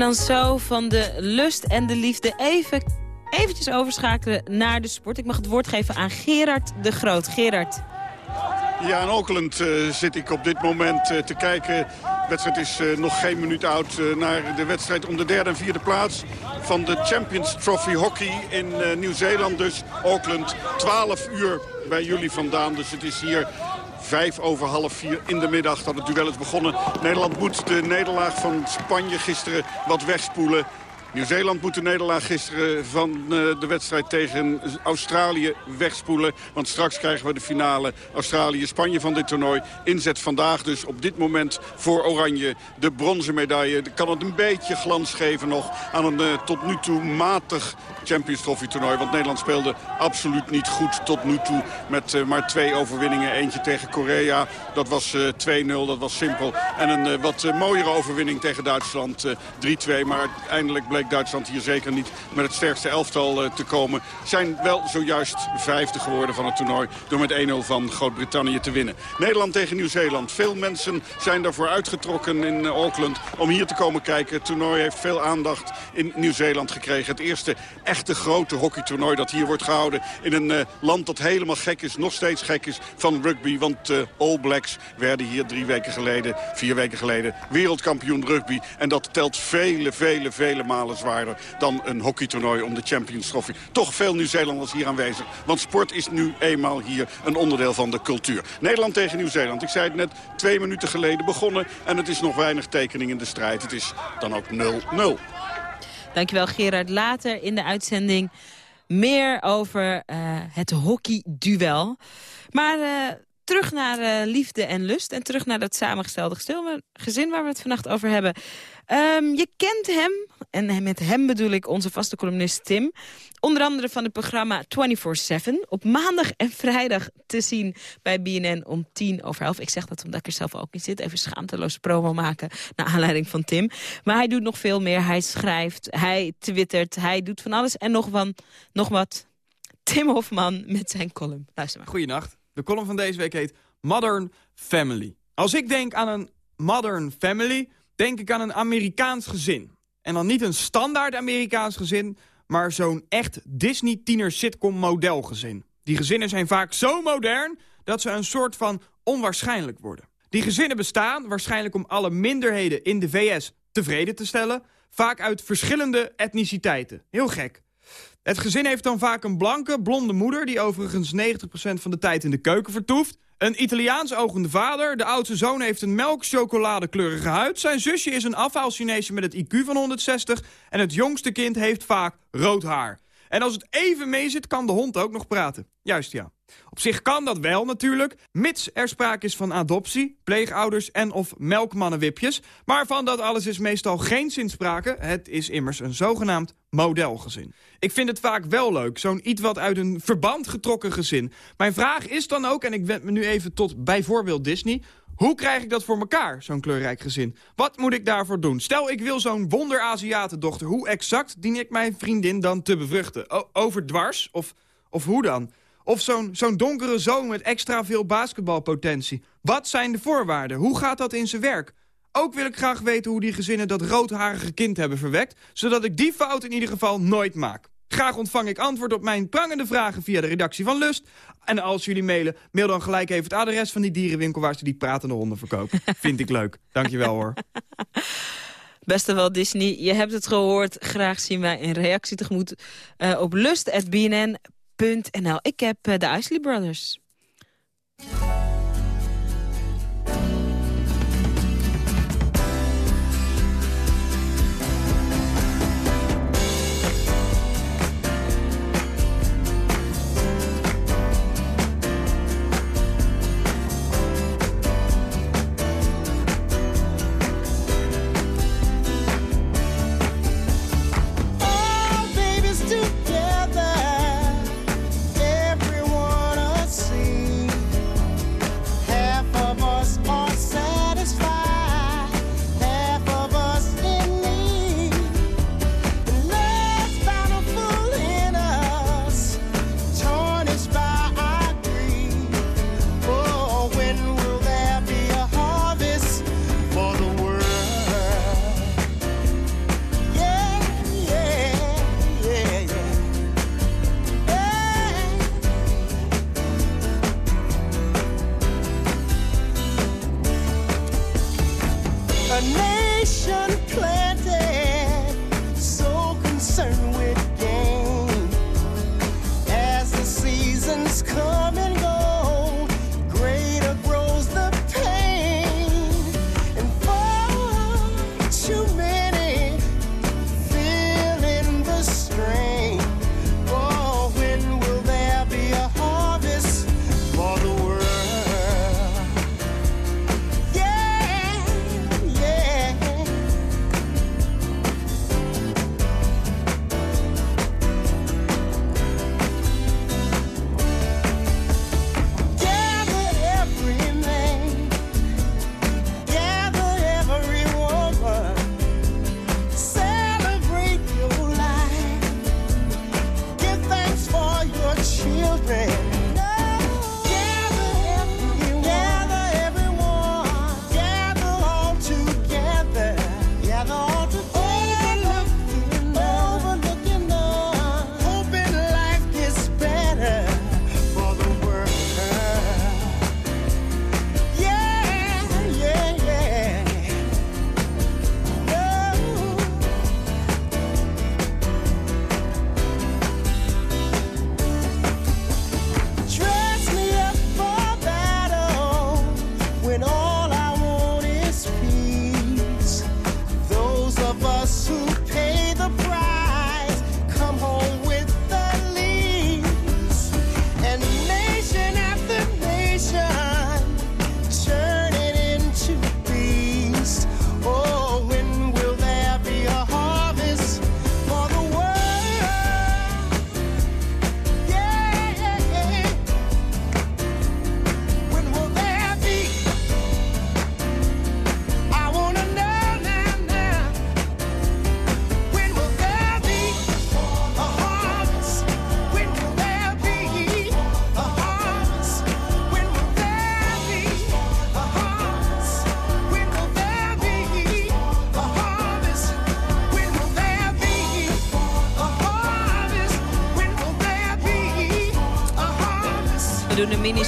Dan zo van de lust en de liefde even eventjes overschakelen naar de sport. Ik mag het woord geven aan Gerard de Groot. Gerard. Ja, in Auckland eh, zit ik op dit moment eh, te kijken. De wedstrijd is eh, nog geen minuut oud naar de wedstrijd om de derde en vierde plaats van de Champions Trophy Hockey in Nieuw-Zeeland. Dus Auckland, 12 uur bij jullie vandaan. Dus het is hier vijf over half vier in de middag dat het duel is begonnen. Nederland moet de nederlaag van Spanje gisteren wat wegspoelen. Nieuw-Zeeland moet de nederlaag gisteren van eh, de wedstrijd tegen Australië wegspoelen. Want straks krijgen we de finale Australië-Spanje van dit toernooi. Inzet vandaag dus op dit moment voor Oranje de bronzen medaille. Kan het een beetje glans geven nog aan een eh, tot nu toe matig Champions Trophy toernooi. Want Nederland speelde absoluut niet goed tot nu toe. Met eh, maar twee overwinningen. Eentje tegen Korea. Dat was eh, 2-0. Dat was simpel. En een wat mooiere overwinning tegen Duitsland. eh, 3-2. Maar uiteindelijk Duitsland hier zeker niet met het sterkste elftal eh, te komen. Zijn wel zojuist vijfde geworden van het toernooi. Door met 1-0 van Groot-Brittannië te winnen. Nederland tegen Nieuw-Zeeland. Veel mensen zijn daarvoor uitgetrokken in eh, Auckland om hier te komen kijken. Het toernooi heeft veel aandacht in Nieuw-Zeeland gekregen. Het eerste echte grote hockeytoernooi dat hier wordt gehouden in een eh, land dat helemaal gek is, nog steeds gek is van rugby. Want eh, All Blacks werden hier drie weken geleden, vier weken geleden, wereldkampioen rugby. En dat telt vele, vele, vele malen zwaarder dan een hockeytoernooi om de Champions Trophy. Toch veel Nieuw-Zeelanders hier aanwezig, want sport is nu eenmaal hier een onderdeel van de cultuur. Nederland tegen Nieuw-Zeeland. Ik zei het net, twee minuten geleden begonnen en het is nog weinig tekening in de strijd. Het is dan ook 0-0. Dankjewel Gerard. Later in de uitzending meer over eh, het hockeyduel. Maar eh, terug naar eh, liefde en lust en terug naar dat samengestelde gestel- gezin waar we het vannacht over hebben. Ehm, je kent hem, en met hem bedoel ik onze vaste columnist Tim. Onder andere van het programma 24-7. Op maandag en vrijdag te zien bij BNN om tien over elf. Ik zeg dat omdat ik er zelf ook in zit. Even schaamteloos promo maken naar aanleiding van Tim. Maar hij doet nog veel meer. Hij schrijft, hij twittert, hij doet van alles en nog, van, nog wat. Tim Hofman met zijn column. Luister maar. Goedenacht. De column van deze week heet Modern Family. Als ik denk aan een Modern Family, denk ik aan een Amerikaans gezin. En dan niet een standaard Amerikaans gezin, maar zo'n echt Disney-tiener sitcom modelgezin. Die gezinnen zijn vaak zo modern dat ze een soort van onwaarschijnlijk worden. Die gezinnen bestaan waarschijnlijk om alle minderheden in de VS tevreden te stellen, vaak uit verschillende etniciteiten. Heel gek. Het gezin heeft dan vaak een blanke, blonde moeder... die overigens 90% van de tijd in de keuken vertoeft. Een Italiaans ogende vader. De oudste zoon heeft een melk-chocoladekleurige huid. Zijn zusje is een afhaal-Chineesje met het IQ van 160. En het jongste kind heeft vaak rood haar. En als het even meezit, kan de hond ook nog praten. Juist ja. Op zich kan dat wel natuurlijk, mits er sprake is van adoptie, pleegouders en of melkmannenwipjes. Maar van dat alles is meestal geen zinsprake. Het is immers een zogenaamd modelgezin. Ik vind het vaak wel leuk, zo'n iets wat uit een verband getrokken gezin. Mijn vraag is dan ook, en ik wend me nu even tot bijvoorbeeld Disney... Hoe krijg ik dat voor elkaar, zo'n kleurrijk gezin? Wat moet ik daarvoor doen? Stel, ik wil zo'n wonder-Aziatendochter. Hoe exact dien ik mijn vriendin dan te bevruchten? O overdwars? Of, of hoe dan? Of zo'n zo'n donkere zoon met extra veel basketbalpotentie. Wat zijn de voorwaarden? Hoe gaat dat in zijn werk? Ook wil ik graag weten hoe die gezinnen dat roodharige kind hebben verwekt... zodat ik die fout in ieder geval nooit maak. Graag ontvang ik antwoord op mijn prangende vragen via de redactie van Lust. En als jullie mailen, mail dan gelijk even het adres van die dierenwinkel... waar ze die pratende honden verkopen. Vind ik leuk. Dankjewel hoor. Beste wel Disney, je hebt het gehoord. Graag zien wij een reactie tegemoet uh, op lust.bnn.nl. Ik heb uh, de Isley Brothers.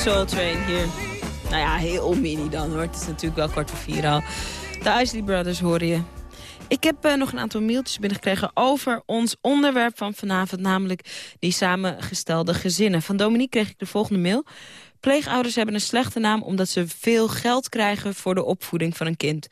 Soul Train hier. Nou ja, heel mini dan hoor. Het is natuurlijk wel kwart voor vier al. De Isley Brothers hoor je. Ik heb uh, nog een aantal mailtjes binnengekregen over ons onderwerp van vanavond. Namelijk die samengestelde gezinnen. Van Dominique kreeg ik de volgende mail. Pleegouders hebben een slechte naam omdat ze veel geld krijgen voor de opvoeding van een kind.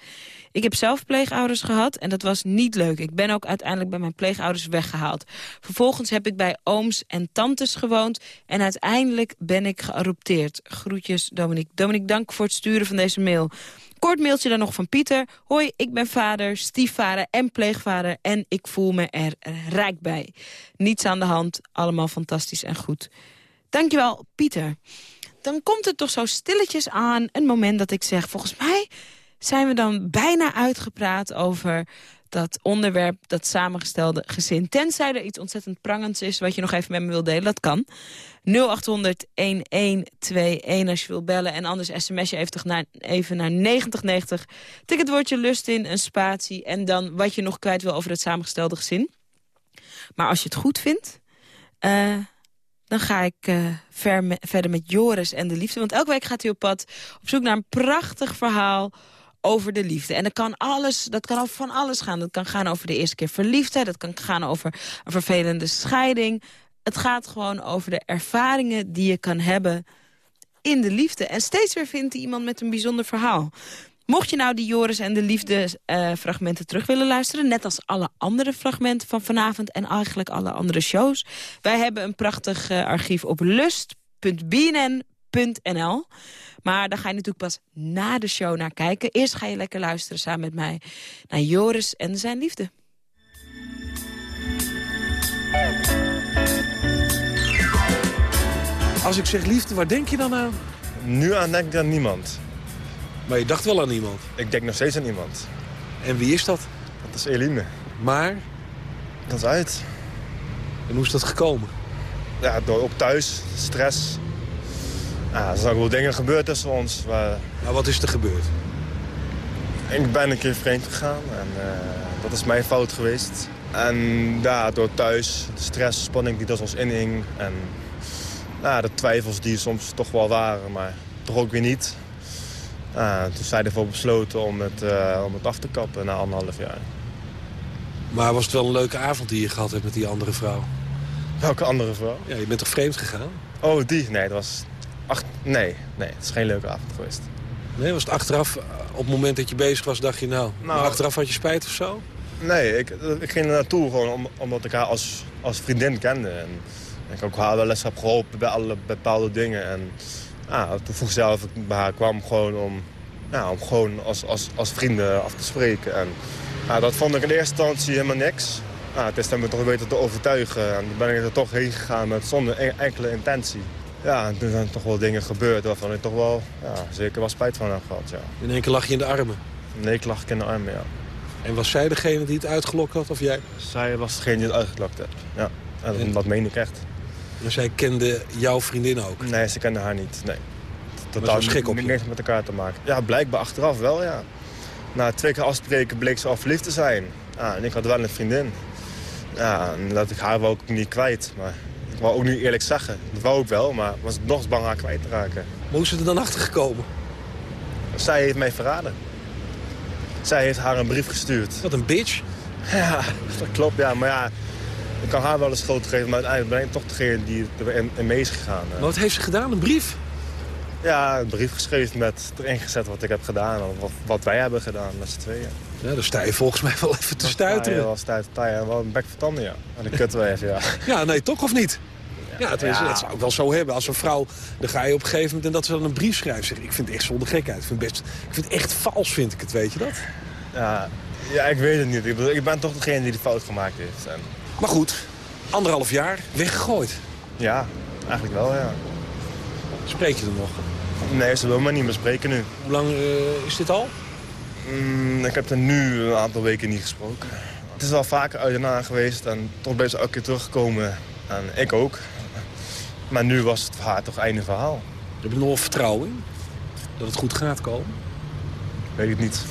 Ik heb zelf pleegouders gehad en dat was niet leuk. Ik ben ook uiteindelijk bij mijn pleegouders weggehaald. Vervolgens heb ik bij ooms en tantes gewoond en uiteindelijk ben ik geadopteerd. Groetjes Dominique. Dominique, dank voor het sturen van deze mail. Kort mailtje dan nog van Pieter. Hoi, ik ben vader, stiefvader en pleegvader en ik voel me er rijk bij. Niets aan de hand, allemaal fantastisch en goed. Dankjewel, Pieter. Dan komt het toch zo stilletjes aan een moment dat ik zeg... volgens mij zijn we dan bijna uitgepraat over dat onderwerp, dat samengestelde gezin. Tenzij er iets ontzettend prangends is wat je nog even met me wil delen, dat kan. 0800 1121 als je wil bellen. En anders sms je even naar, even naar 9090. Tik het woordje lust in, een spatie. En dan wat je nog kwijt wil over het samengestelde gezin. Maar als je het goed vindt... Uh, dan ga ik me, verder met Joris en de liefde. Want elke week gaat hij op pad op zoek naar een prachtig verhaal over de liefde. En dat kan, alles, dat kan van alles gaan. Dat kan gaan over de eerste keer verliefdheid. Dat kan gaan over een vervelende scheiding. Het gaat gewoon over de ervaringen die je kan hebben in de liefde. En steeds weer vindt hij iemand met een bijzonder verhaal. Mocht je nou die Joris en de Liefde uh, fragmenten terug willen luisteren... net als alle andere fragmenten van vanavond en eigenlijk alle andere shows... wij hebben een prachtig uh, archief op lust.bnn.nl. Maar daar ga je natuurlijk pas na de show naar kijken. Eerst ga je lekker luisteren samen met mij naar Joris en zijn liefde. Als ik zeg liefde, waar denk je dan aan? Nu aan denk ik aan niemand. Maar je dacht wel aan iemand? Ik denk nog steeds aan iemand. En wie is dat? Dat is Eline. Maar? Dat is uit. En hoe is dat gekomen? Ja, door ook thuis, stress. Ja, er zijn ook wel dingen gebeurd tussen ons. Maar... maar wat is er gebeurd? Ik ben een keer vreemd gegaan en uh, dat is mijn fout geweest. En ja, door thuis, de stress, spanning die dat ons inhing. En ja, de twijfels die soms toch wel waren, maar toch ook weer niet. Uh, toen zijn ervoor besloten om het, uh, om het af te kappen na anderhalf jaar. Maar was het wel een leuke avond die je gehad hebt met die andere vrouw? Welke andere vrouw? Ja, je bent toch vreemd gegaan? Oh, die? Nee, dat was... Ach, nee, nee, het is geen leuke avond geweest. Nee, was het achteraf, op het moment dat je bezig was, dacht je nou... nou achteraf had je spijt of zo? Nee, ik, ik ging er naartoe gewoon om, omdat ik haar als, als vriendin kende. En ik ook haar wel eens heb geholpen bij alle bepaalde dingen. En ah, toen vroeg zelf ik bij haar kwam gewoon om, ja, om gewoon als, als, als vrienden af te spreken. En ah, dat vond ik in eerste instantie helemaal niks. Ah, het is dan me toch beter te overtuigen. En toen ben ik er toch heen gegaan met zonder enkele intentie. Ja, en toen zijn er toch wel dingen gebeurd waarvan ik toch wel ja, zeker wel spijt van heb gehad. Ja. In één keer lag je in de armen? In één keer lag ik in de armen, ja. En was zij degene die het uitgelokt had, of jij? Zij was degene die het uitgelokt had, ja. En, en... dat meen ik echt. Maar zij kende jouw vriendin ook? Nee, ze kende haar niet, nee. Totaal schik op niks met elkaar te maken. Ja, blijkbaar achteraf wel, ja. Na twee keer afspreken bleek ze al verliefd te zijn. Ja, en ik had wel een vriendin. Ja, en dat ik haar ook niet kwijt. Maar ik wou ook niet eerlijk zeggen. Dat wou ik wel, maar was nog eens bang haar kwijt te raken. Maar hoe is ze er dan achter gekomen? Zij heeft mij verraden. Zij heeft haar een brief gestuurd. Wat een bitch. Ja, dat klopt, ja. Maar ja, ik kan haar wel een schuld geven, maar uiteindelijk ben ik toch degene die in mee is gegaan. Maar wat heeft ze gedaan? Een brief? Ja, een brief geschreven met erin gezet wat ik heb gedaan. Wat, wat wij hebben gedaan met z'n tweeën. Ja, daar sta je volgens mij wel even te stuiteren. Ja, wel stuiteren. Wel een bek van tanden, ja. En de kut wel even, ja. Ja, nee, toch of niet? Ja, het is, dat zou ik wel zo hebben. Als een vrouw, dan ga je op een gegeven moment... en dat ze dan een brief schrijft. Zeg, ik vind het echt zonder gekheid. Ik vind, best, ik vind het echt vals, vind ik het, weet je dat? Ja, ja ik weet het niet. Ik, bedoel, ik ben toch degene die de fout gemaakt heeft. En... Maar goed, anderhalf jaar, weggegooid. Ja, eigenlijk wel, ja. Spreek je er nog? Nee, ze wil me niet meer spreken nu. Hoe lang uh, is dit al? Mm, ik heb er nu een aantal weken niet gesproken. Het is wel vaker uit en aan geweest en toch ben ze elke keer teruggekomen. En ik ook. Maar nu was het voor haar toch einde verhaal. Heb je nog wel vertrouwen in? Dat het goed gaat komen? Weet ik niet.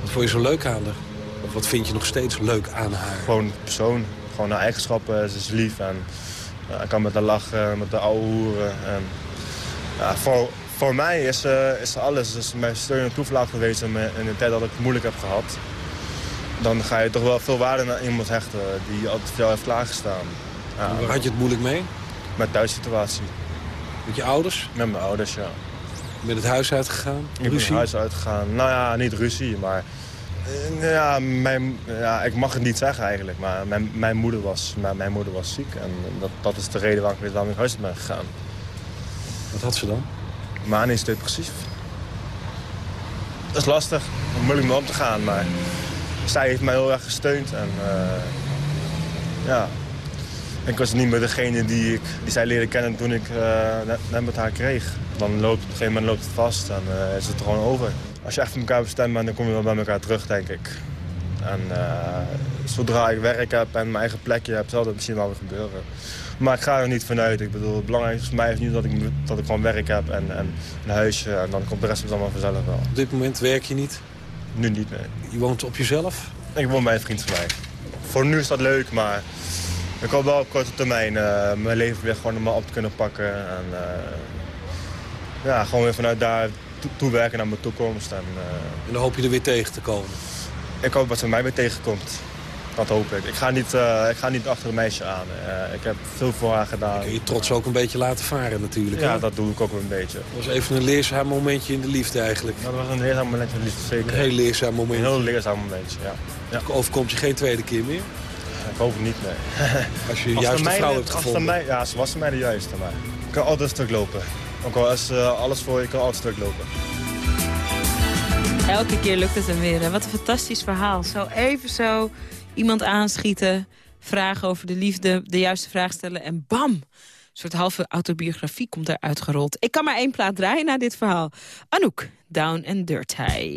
Wat vond je zo leuk aan haar? Of wat vind je nog steeds leuk aan haar? Gewoon persoon. Gewoon haar eigenschappen. Ze is lief en ik kan met haar lachen, met haar ouwe hoeren. En, ja, voor, voor mij is, uh, is alles. Dus mijn steun en toeverlaat geweest in, in de tijd dat ik het moeilijk heb gehad. Dan ga je toch wel veel waarde naar iemand hechten die altijd jou heeft klaargestaan. Ja, Waar had je het moeilijk mee? Met thuissituatie. Met je ouders? Met mijn ouders, ja. Met het huis uitgegaan? Ik ben het huis uitgegaan. Nou ja, niet ruzie, maar... Ja, mijn, ja, ik mag het niet zeggen eigenlijk, maar mijn, mijn, moeder, was, mijn, mijn moeder was ziek. En dat, dat is de reden waarom ik weer naar huis ben gegaan. Wat had ze dan? Manisch depressief. Dat is lastig, moeilijk mee om te gaan, maar zij heeft mij heel erg gesteund. En uh, ja, ik was niet meer degene die, ik, die zij leerde kennen toen ik uh, net met haar kreeg. Dan loopt op een gegeven moment loopt het vast en uh, is het gewoon over. Als je echt voor elkaar bestemt bent, dan kom je wel bij elkaar terug, denk ik. En eh, zodra ik werk heb en mijn eigen plekje heb, zal dat misschien wel weer gebeuren. Maar ik ga er niet vanuit. Ik bedoel, het belangrijkste voor mij is nu dat ik, dat ik gewoon werk heb en, en een huisje. En dan komt de rest allemaal vanzelf wel. Op dit moment werk je niet? Nu niet, nee. Je woont op jezelf? Ik woon bij een vriend van mij. Voor nu is dat leuk, maar ik hoop wel op korte termijn uh, mijn leven weer gewoon normaal op te kunnen pakken. En uh, ja, gewoon weer vanuit daar toewerken naar mijn toekomst. En, uh, en dan hoop je er weer tegen te komen? Ik hoop dat ze mij weer tegenkomt. Dat hoop ik. Ik ga niet, uh, ik ga niet achter een meisje aan. Uh, ik heb veel voor haar gedaan. Je je trots ook een beetje laten varen natuurlijk. Ja, hè? dat doe ik ook een beetje. Dat was even een leerzaam momentje in de liefde eigenlijk. Dat was een leerzaam momentje in de liefde, zeker. Een heel leerzaam momentje. Een heel leerzaam momentje, ja. ja. Overkomt je geen tweede keer meer? Ik hoop het niet, nee. Als je de juiste vrouw hebt gevonden. Mij, ja, ze was mij de juiste. Maar ik kan altijd een stuk lopen. Ook al is uh, alles voor je, ik kan altijd een stuk lopen. Elke keer lukt het hem weer. Hè? Wat een fantastisch verhaal. Zo even zo iemand aanschieten, vragen over de liefde, de juiste vraag stellen en bam! Een soort halve autobiografie komt eruit gerold. Ik kan maar één plaat draaien na dit verhaal. Anouk, Down and Dirty.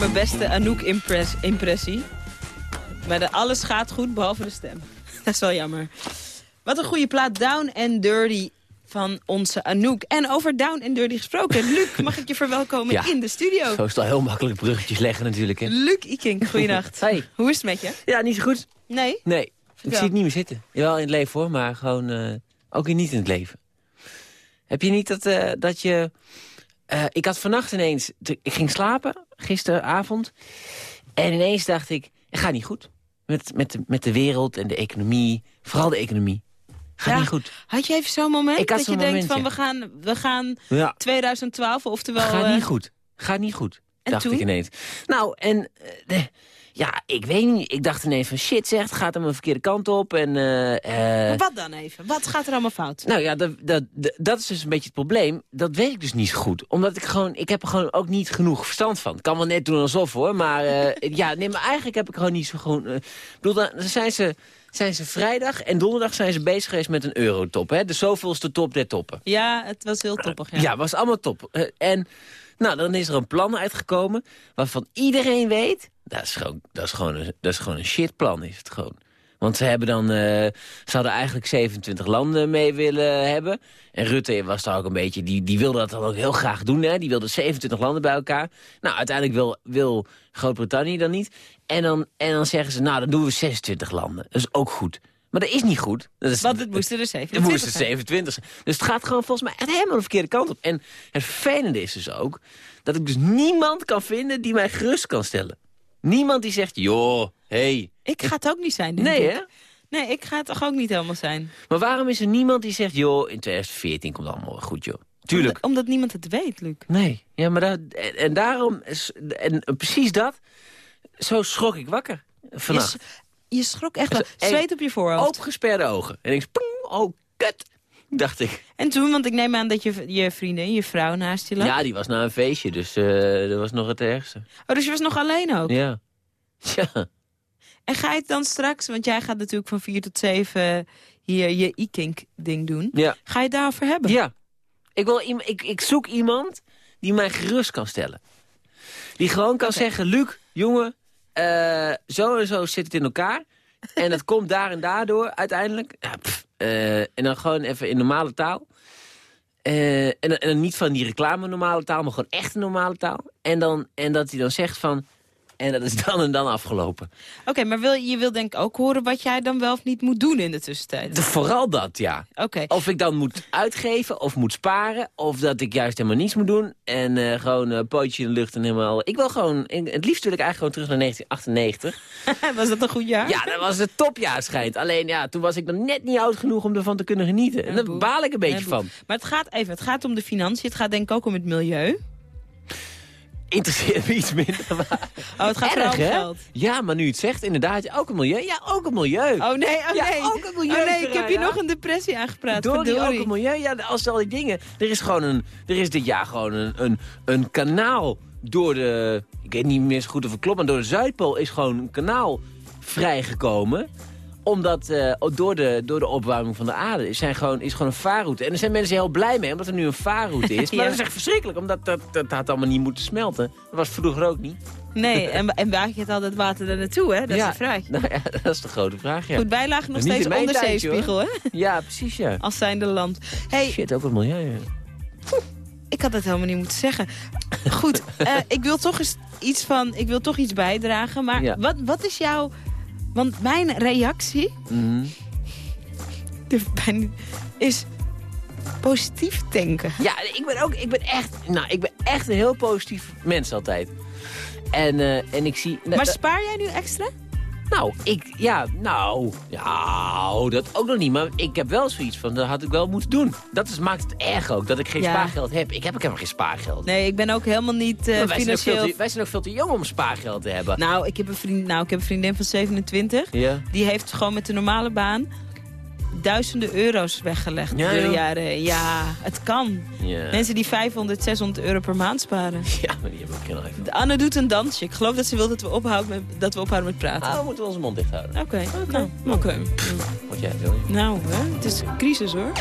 Mijn beste Anouk-impressie. Maar de, alles gaat goed, behalve de stem. Dat is wel jammer. Wat een goede plaat. Down and Dirty. van onze Anouk. En over Down and Dirty gesproken. Luc, mag ik je verwelkomen Ja. in de studio? Zo is het al heel makkelijk bruggetjes leggen natuurlijk. Hè. Luc Iking, goeienacht. Hey. Hoe is het met je? Ja, niet zo goed. Nee? Nee, ik zie het niet meer zitten. Wel in het leven hoor, maar gewoon eh, ook niet in het leven. Heb je niet dat, eh, dat je... eh, ik had vannacht ineens... Ik ging slapen, gisteravond. En ineens dacht ik, het gaat niet goed. Met, met, de, met de wereld en de economie. Vooral de economie. Gaat Ja. niet goed. Had je even zo'n moment dat je denkt van ja. we gaan, we gaan Ja. 2012, oftewel... Gaat eh, niet goed. Gaat niet goed. En dacht toen? ik ineens. Nou, en... eh, de- ja, ik weet niet. Ik dacht ineens van shit zeg, het gaat hem een verkeerde kant op. En, eh, eh, Maar wat dan even? Wat gaat er allemaal fout? Nou ja, dat, dat, dat- is dus een beetje het probleem. Dat weet ik dus niet zo goed. Omdat ik gewoon, ik heb er gewoon ook niet genoeg verstand van. Ik kan wel net doen alsof hoor, maar eh, ja, nee, maar eigenlijk heb ik gewoon niet zo gewoon... ik bedoel, dan zijn ze, zijn ze vrijdag en donderdag zijn ze bezig geweest met een eurotop. Hè? De zoveelste top der toppen. Ja, het was heel toppig. Ja. Ja, was allemaal top. En nou, dan is er een plan uitgekomen waarvan iedereen weet... Dat is gewoon, dat is gewoon, een, dat is gewoon een shitplan, is het gewoon. Want ze hebben dan, eh, ze hadden eigenlijk 27 landen mee willen hebben. En Rutte was daar ook een beetje, die, die wilde dat dan ook heel graag doen. Hè? Die wilde 27 landen bij elkaar. Nou, uiteindelijk wil, wil Groot-Brittannië dan niet. En dan, en dan zeggen ze, nou, dan doen we 26 landen. Dat is ook goed. Maar dat is niet goed. Dat is, Want het moesten er het 27 moest het zijn. 27 zijn. Dus het gaat gewoon volgens mij echt helemaal de verkeerde kant op. En het vervelende is dus ook dat ik dus niemand kan vinden die mij gerust kan stellen. Niemand die zegt, joh, hey. Ik ga het ook niet zijn, denk Nee, ik. hè? Nee, ik ga het toch ook niet helemaal zijn. Maar waarom is er niemand die zegt, joh, in 2014 komt het allemaal goed, joh. Tuurlijk. Omdat, omdat niemand het weet, Luc. Nee, ja, maar dat, en, en daarom, is- en precies dat, zo schrok ik wakker vannacht. Je schrok echt wel. Zweet op je voorhoofd. Opgesperde ogen. En ik, oh, kut, dacht ik. En toen, want ik neem aan dat je, je vriendin, je vrouw naast je lag. Ja, die was naar een feestje, dus eh, dat was nog het ergste. Oh, dus je was nog alleen ook? Ja. Ja. En ga je het dan straks, want jij gaat natuurlijk van 4 tot 7 hier je e-kink-ding doen. Ja. Ga je het daarover hebben? Ja. Ik, wil, ik, ik zoek iemand die mij gerust kan stellen. Die gewoon kan zeggen, Luc, jongen, eh, zo en zo zit het in elkaar. En dat komt daar en daardoor uiteindelijk. Ja, eh, en dan gewoon even in normale taal. Eh, en, en dan niet van die reclame normale taal, maar gewoon echt normale taal. En, dan, en dat hij dan zegt van, en dat is dan en dan afgelopen. Oké, maar wil, je wil denk ik ook horen wat jij dan wel of niet moet doen in de tussentijd. De- vooral dat, ja. Oké. Of ik dan moet uitgeven of moet sparen. Of dat ik juist helemaal niets moet doen. En eh, gewoon een pootje in de lucht en helemaal... Ik wil gewoon... Het liefst wil ik eigenlijk gewoon terug naar 1998. was dat een goed jaar? Ja, dat was het topjaar schijnt. Alleen ja, toen was ik nog net niet oud genoeg om ervan te kunnen genieten. En daar baal ik een beetje Ja, van. Maar het gaat even, het gaat om de financiën. Het gaat denk ik ook om het milieu. Interesseert me iets minder. Maar... Oh, het gaat Erg, hè? geld. Ja, maar nu je het zegt, inderdaad, ook een milieu. Ja, ook een milieu. Oh nee, oh Ja, nee. ook een milieu. Oh nee, ik heb je nog een depressie aangepraat. Door die ook een milieu. Ja, als al die dingen. Er is gewoon een. Er is dit jaar gewoon een, een, een kanaal door de. Ik weet niet meer zo goed of het klopt, maar door de Zuidpool is gewoon een kanaal vrijgekomen omdat eh, door, de, door de opwarming van de aarde is, zijn gewoon, is gewoon een vaarroute. En er zijn mensen heel blij mee, omdat er nu een vaarroute is. Maar dat is echt verschrikkelijk, omdat dat, dat had allemaal niet moeten smelten. Dat was vroeger ook niet. Nee, en, en waar gaat al dat water er naartoe, hè? Dat ja, is de vraag. Nou ja, dat is de grote vraag, ja. Goed, bijlagen nog steeds in mijn onder tijdje, hoor. zeespiegel, hè? Ja, precies, ja. Als zijnde land. Hey, Shit, ook het milieu, ja. ik had het helemaal niet moeten zeggen. Goed, eh, ik wil toch eens iets van, ik wil toch iets bijdragen. Maar Ja. wat, wat is jouw, want mijn reactie Mhm. is positief denken. Ja, ik ben ook, ik ben echt, nou, ik ben echt een heel positief mens altijd. En, eh, en ik zie... Maar spaar jij nu extra? Nou, ik, ja, nou, ja, dat ook nog niet. Maar ik heb wel zoiets van, dat had ik wel moeten doen. Dat is, maakt het erg ook, dat ik geen Ja. spaargeld heb. Ik heb ook helemaal geen spaargeld. Nee, ik ben ook helemaal niet eh, zijn financieel... te, wij zijn ook veel te jong om spaargeld te hebben. Nou ik, heb een vriend, nou, ik heb een vriendin van 27. Ja. Die heeft gewoon met de normale baan duizenden euro's weggelegd Ja, door de jaren. Ja, het kan. Ja. Mensen die 500, 600 euro per maand sparen. Ja, maar die hebben ook geen iPhone. De Anne doet een dansje. Ik geloof dat ze wil dat we ophouden met, dat we ophouden met praten. Ah, we moeten onze mond dicht houden. Oké, nou, oké. Wat jij wil. Nou, hè, het is crisis hoor.